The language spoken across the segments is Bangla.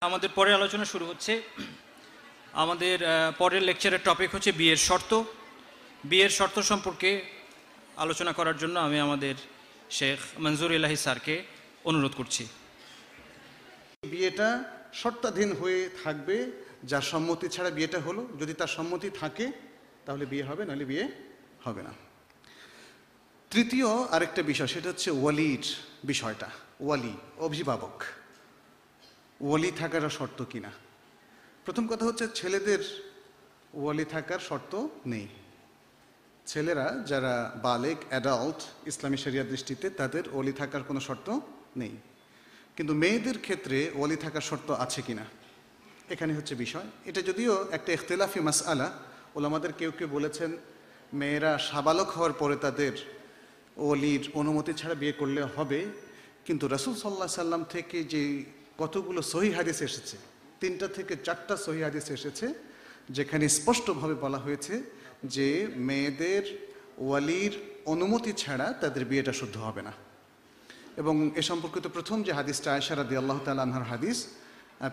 আমাদের পরের আলোচনা শুরু হচ্ছে। আমাদের পরের লেকচারের টপিক হচ্ছে বিয়ের শর্ত। বিয়ের শর্ত সম্পর্কে আলোচনা করার জন্য আমি আমাদের শেখ মঞ্জুর ইলাহি স্যারকে অনুরোধ করছি। বিয়েটা শর্তাধীন হয়ে থাকবে, যার সম্মতি ছাড়া বিয়েটা হলো। যদি তার সম্মতি থাকে, তাহলে বিয়ে হবে, নাহলে বিয়ে হবে না। তৃতীয় আরেকটা বিষয়, সেটা হচ্ছে ওয়ালির বিষয়টা। ওয়ালি, অভিভাবক। ওয়ালি থাকার শর্ত কিনা? প্রথম কথা হচ্ছে ছেলেদের ওয়ালি থাকার শর্ত নেই। ছেলেরা যারা বালেক অ্যাডাল্ট ইসলামী শরিয়া দৃষ্টিতে তাদের ওলি থাকার কোনো শর্ত নেই। কিন্তু মেয়েদের ক্ষেত্রে ওলি থাকার শর্ত আছে কিনা? এখানে হচ্ছে বিষয়। এটা যদিও একটা এখতেলাফি ইখতলাফি মাসআলা, ওলামাদের কেউ কেউ বলেছেন, মেয়েরা সাবালক হওয়ার পরে তাদের ওলির অনুমতি ছাড়া বিয়ে করলে হবে। কিন্তু রসুল সাল্লাহ সাল্লাম থেকে যে কতগুলো সহি হাদিস এসেছে? তিনটা থেকে চারটা সহি হাদিস এসেছে, যেখানে স্পষ্টভাবে বলা হয়েছে যে মেয়েদের ওয়ালির অনুমতি ছাড়া তাদের বিয়েটা শুদ্ধ হবে না। এবং এ সম্পর্কিত প্রথম যে হাদিসটা আয়সা রাদি আল্লাহ তাল আনহার হাদিস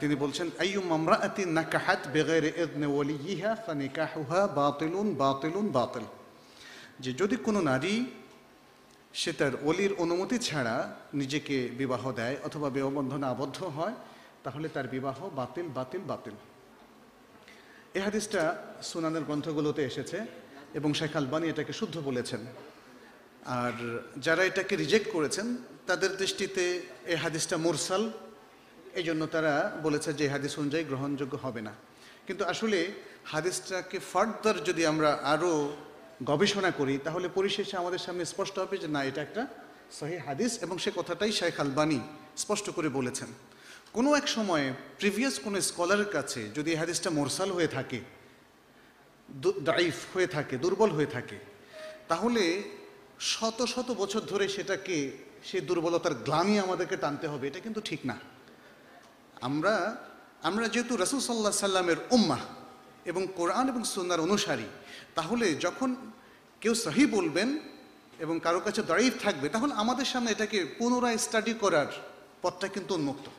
তিনি বলছেন, আইয়ুম আমরাআতি নাকাহাত বেগাইরে ইদনে ওয়ালিয়িহা ফানিকাহুহা বাতিলুন বাতিলুন বাতিল। যে যদি কোনো নারী সে তার অলির অনুমতি ছাড়া নিজেকে বিবাহ দেয় অথবা বিবাহ বন্ধনে আবদ্ধ হয়, তাহলে তার বিবাহ বাতিল বাতিল বাতিল। এ হাদিসটা সুনানের গ্রন্থগুলোতে এসেছে এবং শেখ আলবানি এটাকে শুদ্ধ বলেছেন। আর যারা এটাকে রিজেক্ট করেছেন, তাদের দৃষ্টিতে এ হাদিসটা মুরসাল। এই জন্য তারা বলেছে যে হাদিস অনুযায়ী গ্রহণযোগ্য হবে না। কিন্তু আসলে হাদিসটাকে ফার্দার যদি আমরা আরও গবেষণা করি, তাহলে পরিশেষে আমাদের সামনে স্পষ্ট হবে যে না, এটা একটা সহি হাদিস এবং সে কথাটাই শেখ আলবানি স্পষ্ট করে বলেছেন। কোনো এক সময়ে প্রিভিয়াস কোনো স্কলারের কাছে যদি এই হাদিসটা মোরসাল হয়ে থাকে ডাইফ হয়ে থাকে, দুর্বল হয়ে থাকে, তাহলে শত শত বছর ধরে সেটাকে সেই দুর্বলতার গ্লানি আমাদেরকে টানতে হবে, এটা কিন্তু ঠিক না। আমরা আমরা যেহেতু রসুল সাল্লাহ সাল্লামের উম্মাহ এবং কোরআন এবং সুন্নার অনুসারী তাহলে যখন কেউ সহি বলবেন এবং কারও কাছে দাঁড়িয়ে থাকবে তখন আমাদের সামনে এটাকে পুনরায় স্টাডি করার পথটা কিন্তু উন্মুক্ত।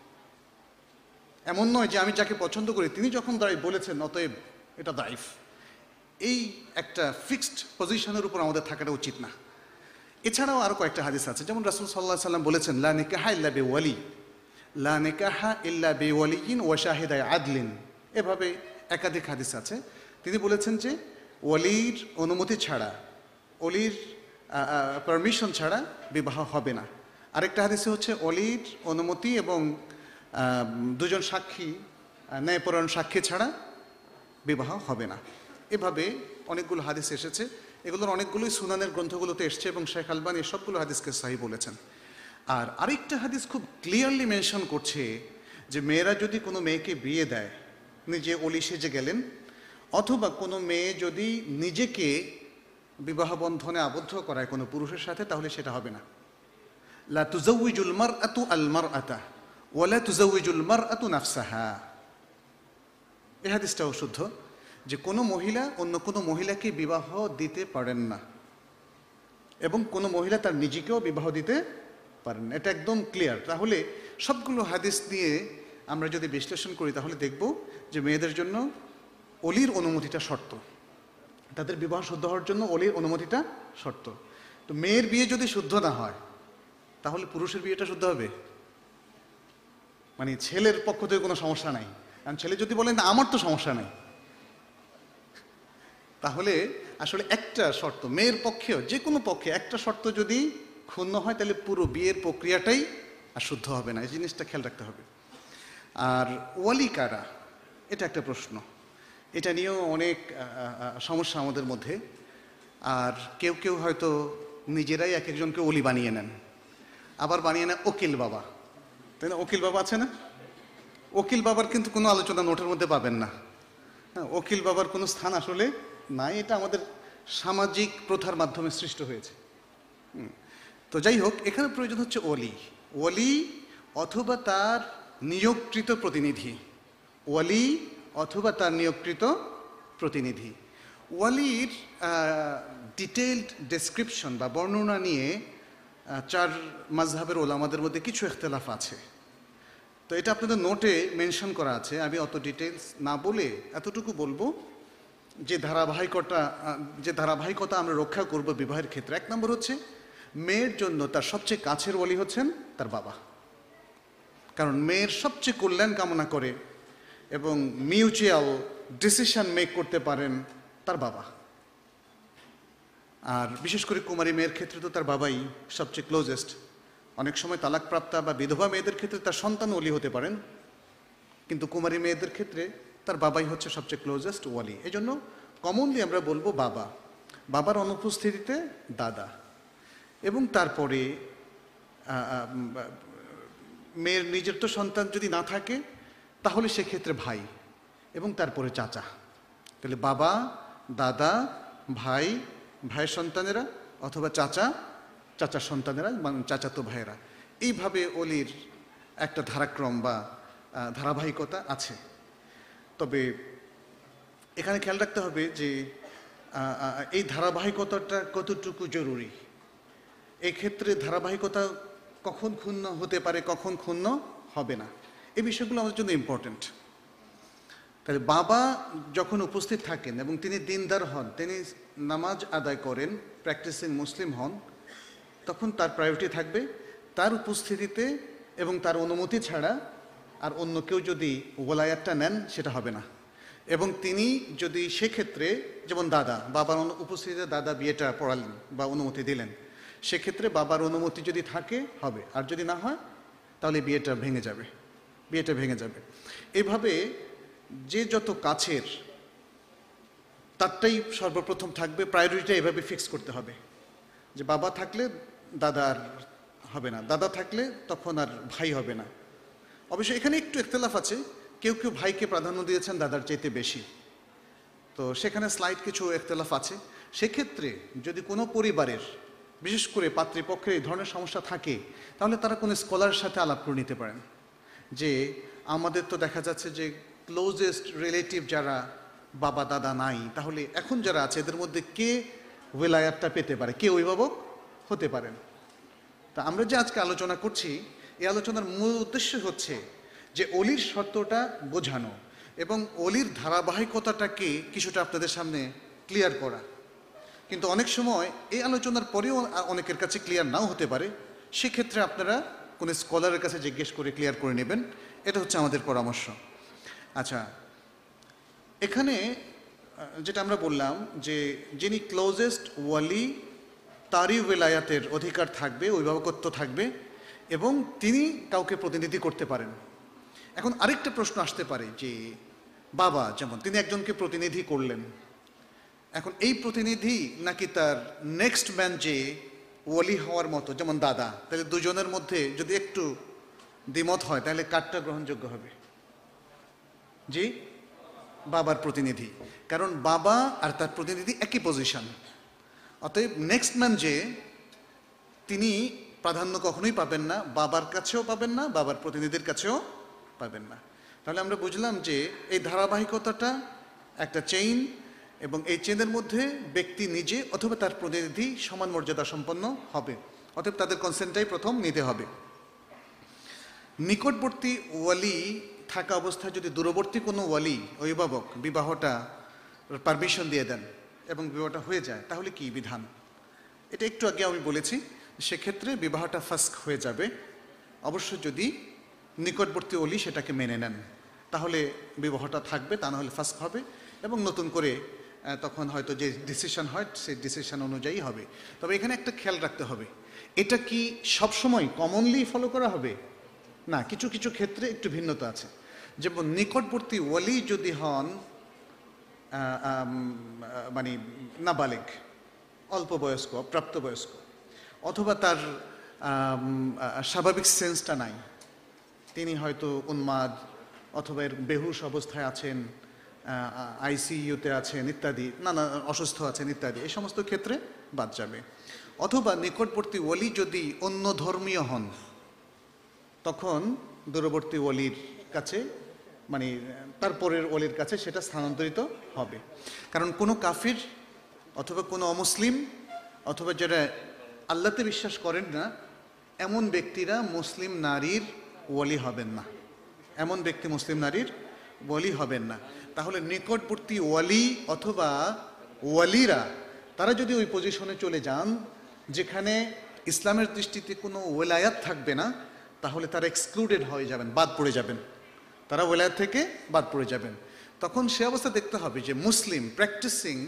এমন নয় যে আমি যাকে পছন্দ করি, তিনি যখন দাঁড়িয়ে বলেছেন, অতএব এটা দাইফ এই একটা ফিক্সড পজিশনের উপর আমাদের থাকাটা উচিত না। এছাড়াও আরও কয়েকটা হাদিস আছে। যেমন রাসুল সাল্লাহ সাল্লাম বলেছেন, লা নিকাহা ইল্লা বে ওয়ালি লা নিকাহা ইল্লা বে ওয়ালিয়িন ওয়া শাহিদায় আদলিন। এভাবে একাধিক হাদিস আছে। তিনি বলেছেন যে ওয়ালির অনুমতি ছাড়া অলির পারমিশন ছাড়া বিবাহ হবে না। আরেকটা হাদিসে হচ্ছে অলির অনুমতি এবং দুজন সাক্ষী ন্যায়পরায়ণ সাক্ষী ছাড়া বিবাহ হবে না। এভাবে অনেকগুলো হাদিস এসেছে। এগুলোর অনেকগুলোই সুনানের গ্রন্থগুলোতে এসছে এবং শেখ আলবানি সবগুলো হাদিসকে সাহি বলেছেন। আর আরেকটা হাদিস খুব ক্লিয়ারলি মেনশন করছে যে, মেয়েরা যদি কোনো মেয়েকে বিয়ে দেয়, নিজে অলি সেজে গেলেন অথবা কোনো মেয়ে যদি নিজেকে বিবাহ বন্ধনে আবদ্ধ করায় কোনো পুরুষের সাথে, তাহলে সেটা হবে না। লা তুজাউইজুল মার আতু আল মার আতা ওয়ালা তুজাউইজুল মার আতু নাফসাহা এ শুদ্ধ যে কোনো মহিলা অন্য কোনো মহিলাকে বিবাহ দিতে পারেন না এবং কোনো মহিলা তার নিজেকেও বিবাহ দিতে পারেন এটা একদম ক্লিয়ার তাহলে সবগুলো হাদিস নিয়ে আমরা যদি বিশ্লেষণ করি, তাহলে দেখব যে মেয়েদের জন্য অলির অনুমতিটা শর্ত। তাদের বিবাহ শুদ্ধ হওয়ার জন্য অলির অনুমতিটা শর্ত। তো মেয়ের বিয়ে যদি শুদ্ধ না হয়, তাহলে পুরুষের বিয়েটা শুদ্ধ হবে? মানে ছেলের পক্ষ থেকে কোনো সমস্যা নাই। কারণ ছেলে যদি বলেন, আমার তো সমস্যা নাই। তাহলে আসলে একটা শর্ত, মেয়ের পক্ষেও, যে কোনো পক্ষে একটা শর্ত যদি ক্ষুণ্ণ হয়, তাহলে পুরো বিয়ের প্রক্রিয়াটাই আর শুদ্ধ হবে না। এই জিনিসটা খেয়াল রাখতে হবে। আর ওয়ালি কারা এটা একটা প্রশ্ন। এটা নিয়েও অনেক সমস্যা আমাদের মধ্যে। আর কেউ কেউ হয়তো নিজেরাই এক একজনকে অলি বানিয়ে নেন। আবার বানিয়ে নেন ওকিল বাবা। তাই না? ওকিল বাবা আছে না? ওকিল বাবার কিন্তু কোনো আলোচনা নোটের মধ্যে পাবেন না। হ্যাঁ ওকিল বাবার কোনো স্থান আসলে নাই। এটা আমাদের সামাজিক প্রথার মাধ্যমে সৃষ্ট হয়েছে। তো যাই হোক, এখানে প্রয়োজন হচ্ছে ওলি। ওলি অথবা তার নিয়োগকৃত প্রতিনিধি। ওয়ালি অথবা তার নিয়োগকৃত প্রতিনিধি। ওয়ালির ডিটেলড ডেসক্রিপশন বা বর্ণনা নিয়ে চার মাঝহাবের ওলামাদের মধ্যে কিছু ইখতলাফ আছে। তো এটা আপনাদের নোটে মেনশন করা আছে। আমি অত ডিটেলস না বলে এতটুকু বলব যে ধারাবাহিকতা যে ধারাবাহিকতা আমরা রক্ষা করব বিবাহের ক্ষেত্রে। এক নম্বর হচ্ছে, মেয়ের জন্য তার সবচেয়ে কাছের ওলি হচ্ছেন তার বাবা। কারণ মেয়ের সবচেয়ে কল্যাণ কামনা করে এবং মিউচুয়াল ডিসিশন মেক করতে পারেন তার বাবা। আর বিশেষ করে কুমারী মেয়ের ক্ষেত্রে তো তার বাবাই সবচেয়ে ক্লোজেস্ট অনেক সময় তালাকপ্রাপ্তা বা বিধবা মেয়েদের ক্ষেত্রে তার সন্তান ওলি হতে পারেন, কিন্তু কুমারী মেয়েদের ক্ষেত্রে তার বাবাই হচ্ছে সবচেয়ে ক্লোজেস্ট ওয়ালি এই জন্য কমনলি আমরা বলব বাবা। বাবার অনুপস্থিতিতে দাদা। এবং তারপরে মেয়ের নিজের তো সন্তান যদি না থাকে তাহলে সেক্ষেত্রে ভাই এবং তারপরে চাচা। তাহলে বাবা, দাদা, ভাই, ভাইয়ের সন্তানেরা অথবা চাচা, চাচার সন্তানেরা চাচাতো ভাইয়েরা। এইভাবে অলির একটা ধারাক্রম বা ধারাবাহিকতা আছে। তবে এখানে খেয়াল রাখতে হবে যে এই ধারাবাহিকতাটা কতটুকু জরুরি? এক্ষেত্রে ধারাবাহিকতা কখন ক্ষুণ্ণ হতে পারে, কখন ক্ষুণ্ণ হবে না। এই বিষয়গুলো আমাদের জন্য ইম্পর্ট্যান্ট তাহলে বাবা যখন উপস্থিত থাকেন এবং তিনি দিনদার হন, তিনি নামাজ আদায় করেন প্র্যাকটিসিং মুসলিম হন, তখন তার প্রায়োরিটি থাকবে তার উপস্থিতিতে এবং তার অনুমতি ছাড়া আর অন্য কেউ যদি ওলায়াতটা নেন, সেটা হবে না। এবং তিনি যদি সেক্ষেত্রে, যেমন দাদা, বাবার উপস্থিতিতে দাদা বিয়েটা পড়ালেন বা অনুমতি দিলেন, সেক্ষেত্রে বাবার অনুমতি যদি থাকে, হবে। আর যদি না হয়, তাহলে বিয়েটা ভেঙে যাবে। বিয়েটা ভেঙে যাবে। এভাবে যে যত কাছের, তারটাই সর্বপ্রথম থাকবে প্রায়োরিটিটা এভাবে ফিক্স করতে হবে। যে বাবা থাকলে দাদা হবে না, দাদা থাকলে তখন আর ভাই হবে না। অবশ্য এখানে একটু একতলাফ আছে, কেউ কেউ ভাইকে প্রাধান্য দিয়েছেন দাদার চাইতে বেশি। তো সেখানে স্লাইড কিছু একতলাফ আছে। সেক্ষেত্রে যদি কোনো পরিবারের, বিশেষ করে পাতৃপক্ষের এই ধরনের সমস্যা থাকে, তাহলে তারা কোনো স্কলারের সাথে আলাপ করে নিতে পারেন। যে আমাদের তো দেখা যাচ্ছে যে ক্লোজেস্ট রিলেটিভ যারা বাবা, দাদা নাই, তাহলে এখন যারা আছে, এদের মধ্যে কে ওয়েলায়াতটা পেতে পারে? কে অভিভাবক হতে পারেন? তা আমরা যে আজকে আলোচনা করছি এই আলোচনার মূল উদ্দেশ্য হচ্ছে যে অলির শর্তটা বোঝানো এবং অলির ধারাবাহিকতাটাকে কিছুটা আপনাদের সামনে ক্লিয়ার করা। কিন্তু অনেক সময় এই আলোচনার পরেও অনেকের কাছে ক্লিয়ার নাও হতে পারে। সেক্ষেত্রে আপনারা কোনো স্কলারের কাছে জিজ্ঞেস করে ক্লিয়ার করে নেবেন। এটা হচ্ছে আমাদের পরামর্শ। আচ্ছা এখানে যেটা আমরা বললাম যে যিনি ক্লোজেস্ট ওয়ালি, তারই ওয়েলায়াতের অধিকার থাকবে, অভিভাবকত্ব থাকবে এবং তিনি কাউকে প্রতিনিধি করতে পারেন। এখন আরেকটা প্রশ্ন আসতে পারে যে, বাবা যেমন, তিনি একজনকে প্রতিনিধি করলেন। এখন এই প্রতিনিধি নাকি তার নেক্সট ম্যান যে ওয়ালি হওয়ার মতো, যেমন দাদা, তাহলে দুজনের মধ্যে যদি একটু দ্বিমত হয়, তাহলে কারটা গ্রহণযোগ্য হবে। জি? বাবার প্রতিনিধি। কারণ বাবা আর তার প্রতিনিধি একই পজিশন অতএব নেক্সট ম্যান যে, তিনি প্রাধান্য কখনোই পাবেন না, বাবার কাছেও পাবেন না, বাবার প্রতিনিধির কাছেও পাবেন না। তাহলে আমরা বুঝলাম যে, এই ধারাবাহিকতাটা একটা চেইন এবং এই চেনের মধ্যে ব্যক্তি নিজে অথবা তার প্রতিনিধি সমান মর্যাদা সম্পন্ন হবে। অতএব তাদের কনসেন্টটাই প্রথম নিতে হবে। নিকটবর্তী ওয়ালি থাকা অবস্থায় যদি দূরবর্তী কোনো ওয়ালি, অভিভাবক, বিবাহটা পারমিশন দিয়ে দেন এবং বিবাহটা হয়ে যায়, তাহলে কি বিধান? এটা একটু আগে আমি বলেছি, সেক্ষেত্রে বিবাহটা ফাস্ক হয়ে যাবে। অবশ্য যদি নিকটবর্তী অলি সেটাকে মেনে নেন, তাহলে বিবাহটা থাকবে, তা না হলে ফাস্ক হবে এবং নতুন করে তখন হয়তো যে ডিসিশন হয়, সেই ডিসিশন অনুযায়ী হবে। তবে এখানে একটা খেয়াল রাখতে হবে। এটা কি সবসময় কমনলি ফলো করা হবে? না, কিছু কিছু ক্ষেত্রে একটু ভিন্নতা আছে। যেমন নিকটবর্তী ওয়ালি যদি হন মানে নাবালিক অল্প বয়স্ক প্রাপ্তবয়স্ক অথবা তার স্বাভাবিক সেন্সটা নাই, তিনি হয়তো উন্মাদ, অথবা এর বেহুশ অবস্থায় আছেন আইসিইউতে আছেন ইত্যাদি, নানা অসুস্থ আছেন ইত্যাদি, এই সমস্ত ক্ষেত্রে বাদ যাবে। অথবা নিকটবর্তী ওলি যদি অন্য ধর্মীয় হন, তখন দূরবর্তী ওলির কাছে মানে তারপরের ওলির কাছে সেটা স্থানান্তরিত হবে। কারণ কোনো কাফির অথবা কোনো অমুসলিম অথবা যারা আল্লাতে বিশ্বাস করেন না, এমন ব্যক্তিরা মুসলিম নারীর ওলি হবেন না। এমন ব্যক্তি মুসলিম নারীর ওয়ালি হবেন না। তাহলে নিকটবর্তী ওয়ালি অথবা ওয়ালিরা, তারা যদি ওই পজিশনে চলে যান, যেখানে ইসলামের দৃষ্টিতে কোনো ওয়েলায়াত থাকবে না, তাহলে তারা এক্সক্লুডেড হয়ে যাবেন, বাদ পড়ে যাবেন। তারা ওয়েলায়াত থেকে বাদ পড়ে যাবেন। তখন সে অবস্থা দেখতে হবে যে মুসলিম প্র্যাকটিসিং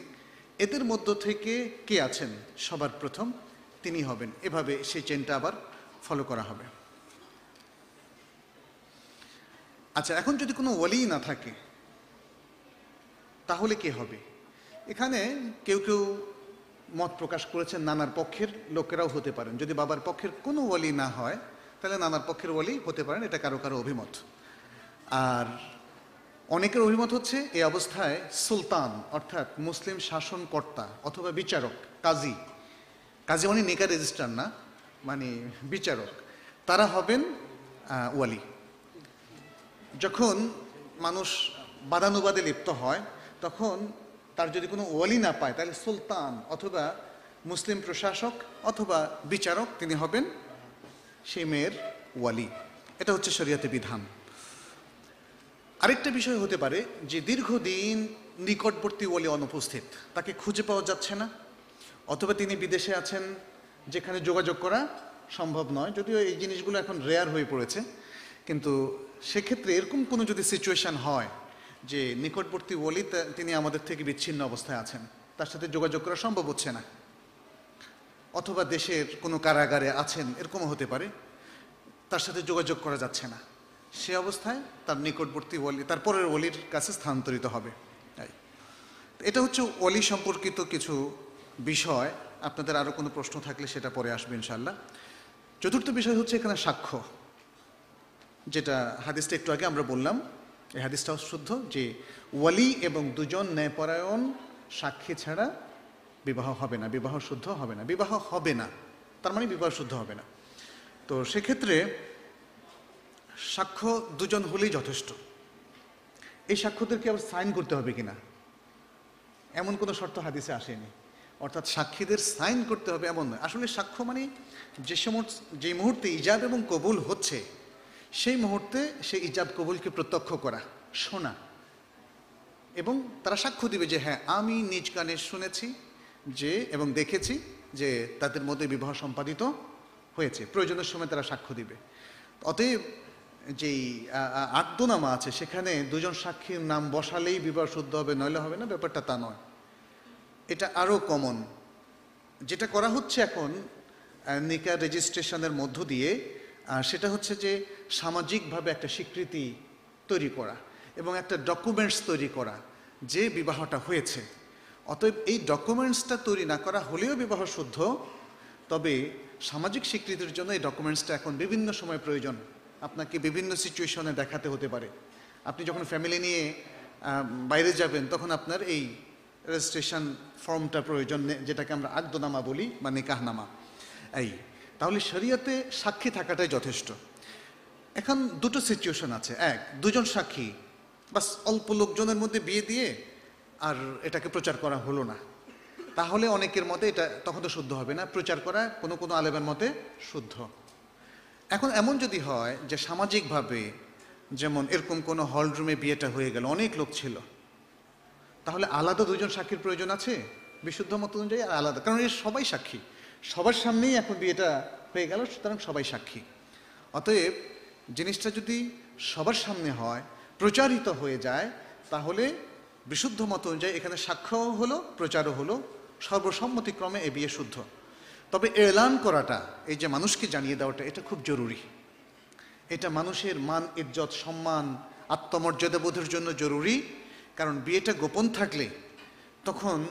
এদের মধ্য থেকে কে আছেন? সবার প্রথম তিনি হবেন। এভাবে সেই চেনটা আবার ফলো করা হবে। আচ্ছা এখন যদি কোনো ওয়ালি না থাকে তাহলে কে হবে? এখানে কেউ কেউ মত প্রকাশ করেছেন নানার পক্ষের লোকেরাও হতে পারেন। যদি বাবার পক্ষের কোনো ওয়ালি না হয়, তাহলে নানার পক্ষের ওয়ালি হতে পারেন, এটা কারও কারও অভিমত। আর অনেকের অভিমত হচ্ছে এই অবস্থায় সুলতান, অর্থাৎ মুসলিম শাসনকর্তা অথবা বিচারক, কাজী। কাজী মানে নেকা রেজিস্ট্রার না মানে বিচারক। তারা হবেন ওয়ালি। যখন মানুষ বাদানুবাদে লিপ্ত হয় তখন তার যদি কোনো ওয়ালি না পায়, তাহলে সুলতান অথবা মুসলিম প্রশাসক অথবা বিচারক তিনি হবেন সেই মেয়ের ওয়ালি। এটা হচ্ছে শরীয়তে বিধান। আরেকটা বিষয় হতে পারে যে দীর্ঘদিন নিকটবর্তী ওয়ালি অনুপস্থিত, তাকে খুঁজে পাওয়া যাচ্ছে না, অথবা তিনি বিদেশে আছেন যেখানে যোগাযোগ করা সম্ভব নয়। যদিও এই জিনিসগুলো এখন রেয়ার হয়ে পড়েছে, কিন্তু সেক্ষেত্রে এরকম কোনো যদি সিচুয়েশন হয় যে নিকটবর্তী ওলি তিনি আমাদের থেকে বিচ্ছিন্ন অবস্থায় আছেন। তার সাথে যোগাযোগ করা সম্ভব হচ্ছে না। অথবা দেশের কোনো কারাগারে আছেন, এরকমও হতে পারে। তার সাথে যোগাযোগ করা যাচ্ছে না। সে অবস্থায় তার নিকটবর্তী ওলি তার পরের ওলির কাছে স্থানান্তরিত হবে। তাই। এটা হচ্ছে ওলি সম্পর্কিত কিছু বিষয়। আপনাদের আরও কোনো প্রশ্ন থাকলে সেটা পরে আসবে ইনশাল্লাহ চতুর্থ বিষয় হচ্ছে এখানে সাক্ষ্য। যেটা হাদিসটা একটু আগে আমরা বললাম এই হাদিসটাও শুদ্ধ যে ওয়ালি এবং দুজন ন্যায়পরায়ণ সাক্ষী ছাড়া বিবাহ হবে না, বিবাহ শুদ্ধ হবে না, বিবাহ হবে না, তার মানে বিবাহ শুদ্ধ হবে না। তো সেক্ষেত্রে সাক্ষ্য দুজন হলেই যথেষ্ট। এই সাক্ষ্যদেরকে আবার সাইন করতে হবে কিনা? এমন কোনো শর্ত হাদিসে আসেনি। অর্থাৎ সাক্ষীদের সাইন করতে হবে এমন নয়। আসলে সাক্ষ্য মানে যে সময় যে মুহূর্তে ইজাব এবং কবুল হচ্ছে সেই মুহূর্তে সেই ইজাব কবুলকে প্রত্যক্ষ করা, শোনা এবং তারা সাক্ষ্য দিবে যে হ্যাঁ আমি নিজ কানে শুনেছি যে এবং দেখেছি যে তাদের মধ্যে বিবাহ সম্পাদিত হয়েছে। প্রয়োজনের সময় তারা সাক্ষ্য দিবে। অতএব যেই আত্মনামা আছে, সেখানে দুজন সাক্ষীর নাম বসালেই বিবাহ শুদ্ধ হবে, নইলে হবে না, ব্যাপারটা তা নয়। এটা আরও কমন যেটা করা হচ্ছে এখন নিকা রেজিস্ট্রেশনের মধ্য দিয়ে সেটা হচ্ছে যে সামাজিকভাবে একটা স্বীকৃতি তৈরি করা এবং একটা ডকুমেন্টস তৈরি করা যে বিবাহটা হয়েছে। অতএব এই ডকুমেন্টসটা তৈরি না করা হলেও বিবাহ শুদ্ধ, তবে সামাজিক স্বীকৃতির জন্য এই ডকুমেন্টসটা এখন বিভিন্ন সময় প্রয়োজন। আপনাকে বিভিন্ন সিচুয়েশনে দেখাতে হতে পারে। আপনি যখন ফ্যামিলি নিয়ে বাইরে যাবেন, তখন আপনার এই রেজিস্ট্রেশন ফর্মটা প্রয়োজন, যেটাকে আমরা আগদনামা বলি বা নিকাহনামা। এই তাহলে শরীয়তে সাক্ষী থাকাটাই যথেষ্ট। এখন দুটো সিচুয়েশন আছে। এক, দুজন সাক্ষী। বাস অল্প লোকজনের মধ্যে বিয়ে দিয়ে আর এটাকে প্রচার করা হলো না। তাহলে অনেকের মতে এটা তখন তো শুদ্ধ হবে না। প্রচার করা কোনো কোনো আলেমের মতে শুদ্ধ। এখন এমন যদি হয় যে সামাজিকভাবে যেমন এরকম কোনো হলরুমে বিয়েটা হয়ে গেল, অনেক লোক ছিল। তাহলে আলাদা দুজন সাক্ষীর প্রয়োজন আছে? বিশুদ্ধ মত অনুযায়ী আলাদা। কারণ এর সবাই সাক্ষী। সবার সামনেই এখন বিয়েটা হয়ে গেল, সুতরাং সবাই সাক্ষী। অতএব জিনিসটা যদি সবার সামনে হয়, প্রচারিত হয়ে যায়, তাহলে বিশুদ্ধ মত অনুযায়ী এখানে সাক্ষ্যও হলো, প্রচারও হলো, সর্বসম্মতিক্রমে এ বিয়ে শুদ্ধ। তবে এলান করাটা, এই যে মানুষকে জানিয়ে দেওয়াটা, এটা খুব জরুরি। এটা মানুষের মান, ইজ্জত, সম্মান, আত্মমর্যাদা বোধের জন্য জরুরি, কারণ বিয়েটা গোপন থাকলে তখন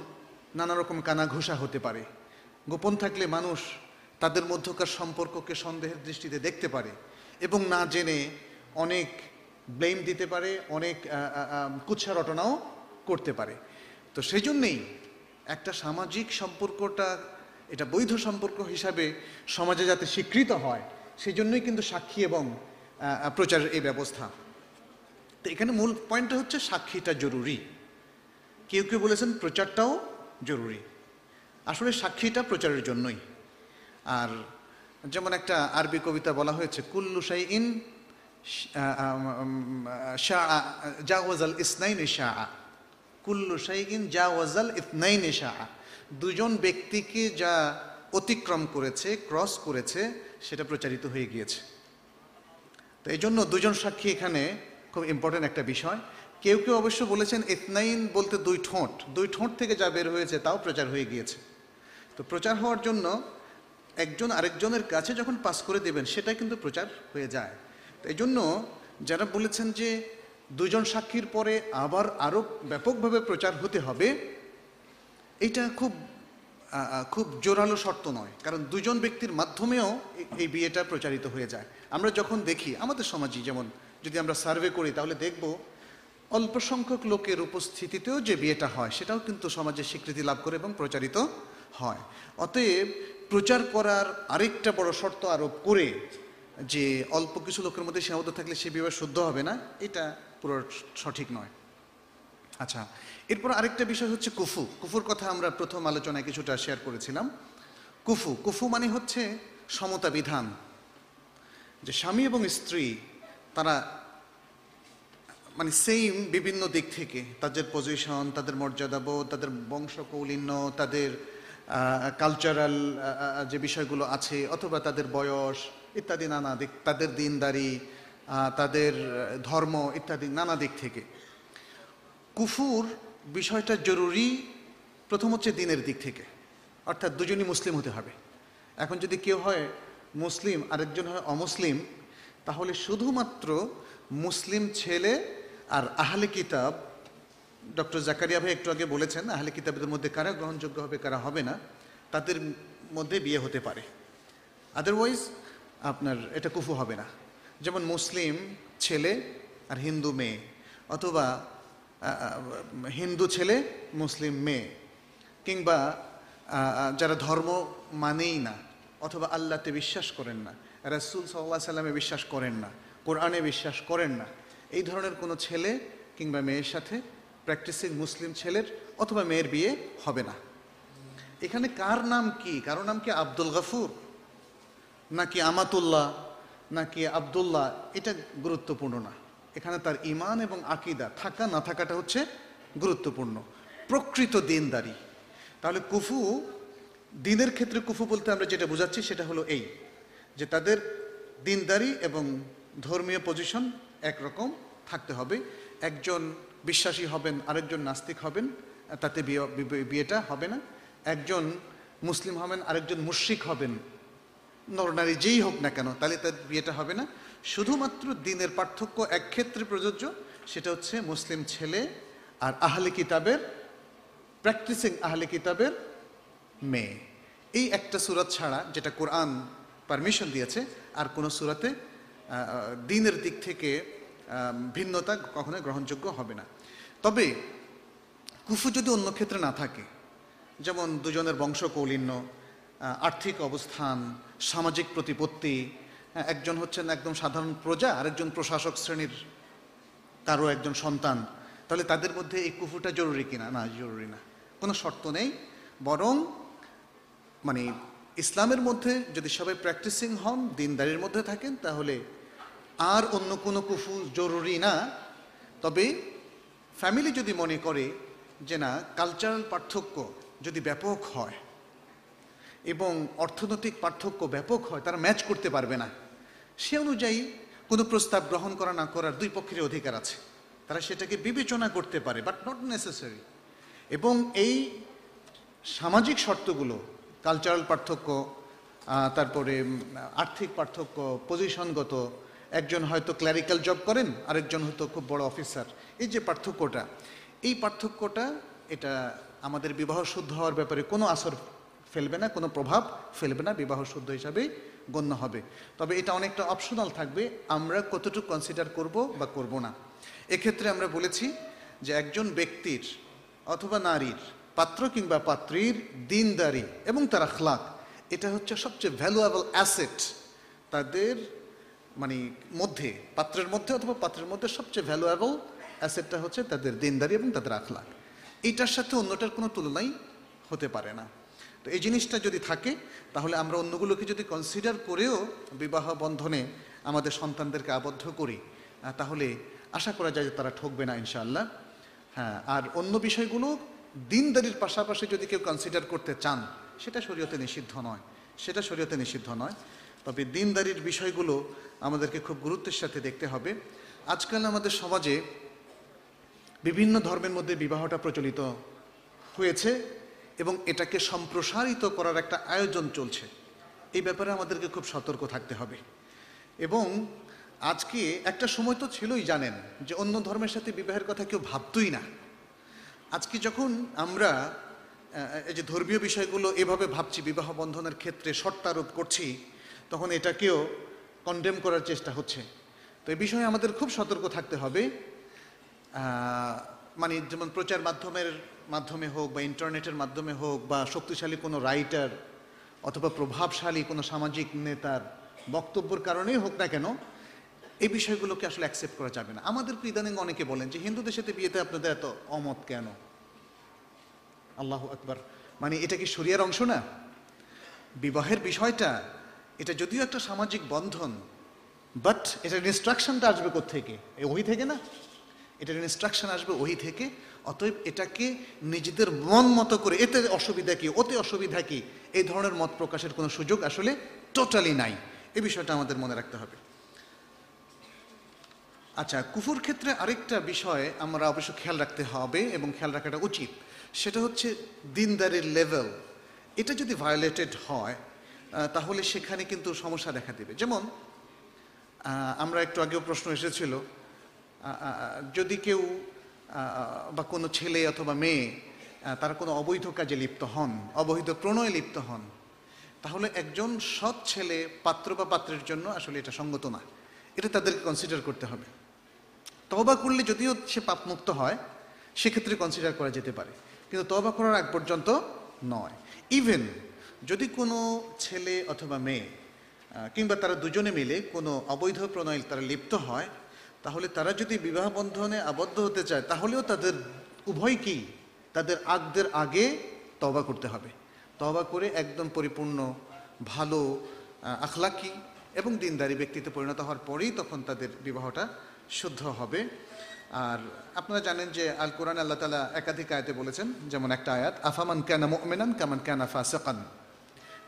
নানা রকম কানাঘুষা হতে পারে। গোপন থাকলে মানুষ তাদের মধ্যকার সম্পর্ককে সন্দেহের দৃষ্টিতে দেখতে পারে এবং না জেনে অনেক ব্লেম দিতে পারে, অনেক কুৎসা রটনাও করতে পারে। তো সেই জন্যেই একটা সামাজিক সম্পর্কটা, এটা বৈধ সম্পর্ক হিসাবে সমাজে যাতে স্বীকৃত হয়, সেই জন্যই কিন্তু সাক্ষী এবং প্রচারের এই ব্যবস্থা। তো এখানে মূল পয়েন্টটা হচ্ছে সাক্ষীটা জরুরি। কেউ কেউ বলেছেন প্রচারটাও জরুরি। আসলে সাক্ষীটা প্রচারের জন্যই। আর যেমন একটা আরবি কবিতা বলা হয়েছে, কুল্লু সাই ইন জাওয়াজাল ইসনাইন শাহ কুল্লু শাইগিন জাওয়াজাল ইতনাইন শাহ দুজন ব্যক্তিকে যা অতিক্রম করেছে, ক্রস করেছে, সেটা প্রচারিত হয়ে গিয়েছে। তো এই জন্য দুজন সাক্ষী এখানে খুব ইম্পর্টেন্ট একটা বিষয়। কেউ কেউ অবশ্য বলেছেন ইতনাইন বলতে দুই ঠোঁট। দুই ঠোঁট থেকে যা বের হয়েছে, তাও প্রচার হয়ে গিয়েছে। তো প্রচার হওয়ার জন্য একজন আরেকজনের কাছে যখন পাস করে দেবেন, সেটা কিন্তু প্রচার হয়ে যায়। এই জন্য যারা বলেছেন যে দুজন সাক্ষীর পরে আবার আরও ব্যাপকভাবে প্রচার হতে হবে এটা খুব খুব জোরালো শর্ত নয়। কারণ দুজন ব্যক্তির মাধ্যমেও এই বিয়েটা প্রচারিত হয়ে যায়। আমরা যখন দেখি, আমাদের সমাজে যেমন যদি আমরা সার্ভে করি, তাহলে দেখব অল্প সংখ্যক লোকের উপস্থিতিতেও যে বিয়েটা হয়, সেটাও কিন্তু সমাজে স্বীকৃতি লাভ করে এবং প্রচারিত হয়। অতএব প্রচার করার আরেকটা বড় শর্ত আরোপ করে যে অল্প কিছু লোকের মধ্যে সীমাবদ্ধ থাকলে সে বিবাহ শুদ্ধ হবে না, এটা পুরো সঠিক নয়। আচ্ছা এরপর আরেকটা বিষয় হচ্ছে কুফু। কুফুর কথা আমরা প্রথম আলোচনায় কিছুটা শেয়ার করেছিলাম। কুফু কুফু মানে হচ্ছে সমতা বিধান। যে স্বামী এবং স্ত্রী তারা মানে সেম বিভিন্ন দিক থেকে, তাদের পজিশন তাদের মর্যাদাবোধ, তাদের বংশকৌলিন্য, তাদের কালচারাল যে বিষয়গুলো আছে, অথবা তাদের বয়স, ইত্যাদি নানা দিক, তাদের দিনদারি তাদের ধর্ম ইত্যাদি নানা দিক থেকে। কুফুর বিষয়টা জরুরি প্রথম হচ্ছে দিনের দিক থেকে। অর্থাৎ দুজনই মুসলিম হতে হবে। এখন যদি কেউ হয় মুসলিম, আরেকজন হয় অমুসলিম, তাহলে শুধুমাত্র মুসলিম ছেলে আর আহলে কিতাব ডক্টর জাকারিয়া ভাই একটু আগে বলেছেন, আহলে কিতাবদের মধ্যে কারা গ্রহণযোগ্য হবে, কারা হবে না, তাদের মধ্যে বিয়ে হতে পারে। আদারওয়াইজ আপনার এটা কুফু হবে না। যেমন মুসলিম ছেলে আর হিন্দু মেয়ে, অথবা হিন্দু ছেলে, মুসলিম মেয়ে, কিংবা যারা ধর্ম মানেই না, অথবা আল্লাহতে বিশ্বাস করেন না, রাসুল সাল্লাহ সাল্লামে বিশ্বাস করেন না, কোরআনে বিশ্বাস করেন না, এই ধরনের কোনো ছেলে কিংবা মেয়ের সাথে প্র্যাকটিসিং মুসলিম ছেলের অথবা মেয়ের বিয়ে হবে না। এখানে কার নাম কি? কারও নাম কি আব্দুল গফুর? নাকি আমাতুল্লাহ? নাকি আব্দুল্লাহ? এটা গুরুত্বপূর্ণ না। এখানে তার ইমান এবং আকিদা, থাকা না থাকাটা হচ্ছে গুরুত্বপূর্ণ। প্রকৃত দিনদারি। তাহলে কুফু, দিনের ক্ষেত্রে কুফু বলতে আমরা যেটা বোঝাচ্ছি সেটা হলো এই, যে তাদের দিনদারি এবং ধর্মীয় পজিশন একরকম থাকতে হবে। একজন বিশ্বাসী হবেন, আরেকজন নাস্তিক হবেন, তাতে বিয়ে বিয়ে- বিয়েটা হবে না। একজন মুসলিম হবেন, আরেকজন মুশরিক হবেন। নরনারী যেই হোক না কেন, তাহলে তার বিয়েটা হবে না। শুধুমাত্র দিনের পার্থক্য এক ক্ষেত্রে প্রযোজ্য, সেটা হচ্ছে মুসলিম ছেলে আর আহলে কিতাবের, প্র্যাকটিসিং আহলে কিতাবের মেয়ে। এই একটা সুরাত ছাড়া, যেটা কোরআন পারমিশন দিয়েছে, আর কোনো সুরাতে দিনের দিক থেকে ভিন্নতা কখনোই গ্রহণযোগ্য হবে না। তবে কুফু যদি অন্য ক্ষেত্রে না থাকে, যেমন দুজনের বংশ কৌলিন্য আর্থিক অবস্থান, সামাজিক প্রতিপত্তি একজন হচ্ছেন একদম সাধারণ প্রজা, আরেকজন প্রশাসক শ্রেণির তারও একজন সন্তান, তাহলে তাদের মধ্যে এই কুফুটা জরুরি কিনা? না, জরুরি না। কোনো শর্ত নেই। বরং মানে ইসলামের মধ্যে যদি সবাই প্র্যাকটিসিং হন, দিনদারির মধ্যে থাকেন, তাহলে আর অন্য কোনো কুফু জরুরি না। তবে ফ্যামিলি যদি মনে করে যে না কালচারাল পার্থক্য যদি ব্যাপক হয় এবং অর্থনৈতিক পার্থক্য ব্যাপক হয়, তারা ম্যাচ করতে পারবে না। সে অনুযায়ী কোনো প্রস্তাব গ্রহণ করা না করার দুই পক্ষের অধিকার আছে। তারা সেটাকে বিবেচনা করতে পারে বাট নট নেসেসারি এবং এই সামাজিক শর্তগুলো কালচারাল পার্থক্য তারপরে আর্থিক পার্থক্য পজিশনগত একজন হয়তো ক্ল্যারিক্যাল জব করেন, আরেকজন হয়তো খুব বড় অফিসার এই যে পার্থক্যটা, এই পার্থক্যটা, এটা আমাদের বিবাহ শুদ্ধ হওয়ার ব্যাপারে কোনো আসর ফেলবে না, কোনো প্রভাব ফেলবে না, বিবাহ শুদ্ধ হিসাবে গণ্য হবে। তবে এটা অনেকটা অপশনাল থাকবে, আমরা কতটুকু কনসিডার করব বা করব না। এক্ষেত্রে আমরা বলেছি যে একজন ব্যক্তির অথবা নারীর, পাত্র কিংবা পাত্রীর দিনদারি এবং তার আখলাক, এটা হচ্ছে সবচেয়ে ভ্যালুয়েবল অ্যাসেট তাদের মানে মধ্যে, পাত্রের মধ্যে অথবা পাত্রের মধ্যে সবচেয়ে ভ্যালুয়েবল অ্যাসেটটা হচ্ছে তাদের দিনদারি এবং তাদের আখলাক এইটার সাথে অন্যটার কোনো তুলনাই হতে পারে না। তো এই জিনিসটা যদি থাকে, তাহলে আমরা অন্যগুলোকে যদি কনসিডার করেও বিবাহ বন্ধনে আমাদের সন্তানদেরকে আবদ্ধ করি তাহলে আশা করা যায় যে তারা ঠকবে না ইনশাআল্লাহ। হ্যাঁ আর অন্য বিষয়গুলো, দিনদারির পাশাপাশি যদি কেউ কনসিডার করতে চান, সেটা শরীয়তে নিষিদ্ধ নয়। সেটা শরীয়তে নিষিদ্ধ নয়। তবে দিনদারির বিষয়গুলো আমাদেরকে খুব গুরুত্বের সাথে দেখতে হবে। আজকাল আমাদের সমাজে বিভিন্ন ধর্মের মধ্যে বিবাহটা প্রচলিত হয়েছে এবং এটাকে সম্প্রসারিত করার একটা আয়োজন চলছে। এই ব্যাপারে আমাদেরকে খুব সতর্ক থাকতে হবে। এবং আজকে একটা সময় তো ছিলই জানেন যে অন্য ধর্মের সাথে বিবাহের কথা কেউ ভাবতই না। আজকে যখন আমরা এই যে ধর্মীয় বিষয়গুলো এভাবে ভাবছি, বিবাহ বন্ধনের ক্ষেত্রে শর্তারোপ করছি, তখন এটাকেও কন্ডেম করার চেষ্টা হচ্ছে। তো এই বিষয়ে আমাদের খুব সতর্ক থাকতে হবে। মানে যেমন প্রচার মাধ্যমের মাধ্যমে হোক বা ইন্টারনেটের মাধ্যমে হোক বা শক্তিশালী কোনো রাইটার অথবা প্রভাবশালী কোনো সামাজিক নেতার বক্তব্যের কারণেই হোক না কেন, এই বিষয়গুলোকে আসলে অ্যাকসেপ্ট করা যাবে না। আমাদের ইদানিং অনেকে বলেন যে হিন্দুদের সাথে বিয়েতে আপনাদের এত অমত কেন? আল্লাহ আকবার। মানে এটা কি শরিয়ার অংশ না? বিবাহের বিষয়টা এটা যদিও একটা সামাজিক বন্ধন বাট এটার ইনস্ট্রাকশনটা আসবে থেকে ওই থেকে না? এটার ইনস্ট্রাকশন আসবে ওই থেকে, অতএব এটাকে নিজেদের মন মতো করে, এতে অসুবিধা কি? ওতে অসুবিধা কি? এই ধরনের মত প্রকাশের কোনো সুযোগ আসলে টোটালি নাই। এই বিষয়টা আমাদের মনে রাখতে হবে। আচ্ছা কুফুর ক্ষেত্রে আরেকটা বিষয় আমরা অবশ্য খেয়াল রাখতে হবে এবং খেয়াল রাখাটা উচিত। সেটা হচ্ছে দিনদারির লেভেল এটা যদি ভায়োলেটেড হয় তাহলে সেখানে কিন্তু সমস্যা দেখা দেবে। যেমন আমরা একটু আগেও প্রশ্ন এসেছিল যদি কেউ বা কোনো ছেলে অথবা মেয়ে তারা কোনো অবৈধ কাজে লিপ্ত হন, অবৈধ প্রণয়ে লিপ্ত হন, তাহলে একজন সৎ ছেলে পাত্র বা পাত্রের জন্য আসলে এটা সঙ্গত না। এটা তাদেরকে কনসিডার করতে হবে। তবা করলে যদিও সে পাপমুক্ত হয়, সেক্ষেত্রে কনসিডার করা যেতে পারে। কিন্তু তবা করার আগ পর্যন্ত নয়। ইভেন যদি কোনো ছেলে অথবা মেয়ে কিংবা তারা দুজনে মিলে কোনো অবৈধ প্রণয় তারা লিপ্ত হয়, তাহলে তারা যদি বিবাহ বন্ধনে আবদ্ধ হতে চায়, তাহলেও তাদের উভয়কেই তাদের আগদের আগে তবা করতে হবে। তবা করে একদম পরিপূর্ণ, ভালো আখলাকি এবং দিনদারি ব্যক্তিতে পরিণত হওয়ার পরেই তখন তাদের বিবাহটা শুদ্ধ হবে। আর আপনারা জানেন যে আল কোরআন আল্লাহ তালা একাধিক আয়াতে বলেছেন, যেমন একটা আয়াত, আফামান ক্যানা মোমেনান কামান ক্যানা ফাসেকান।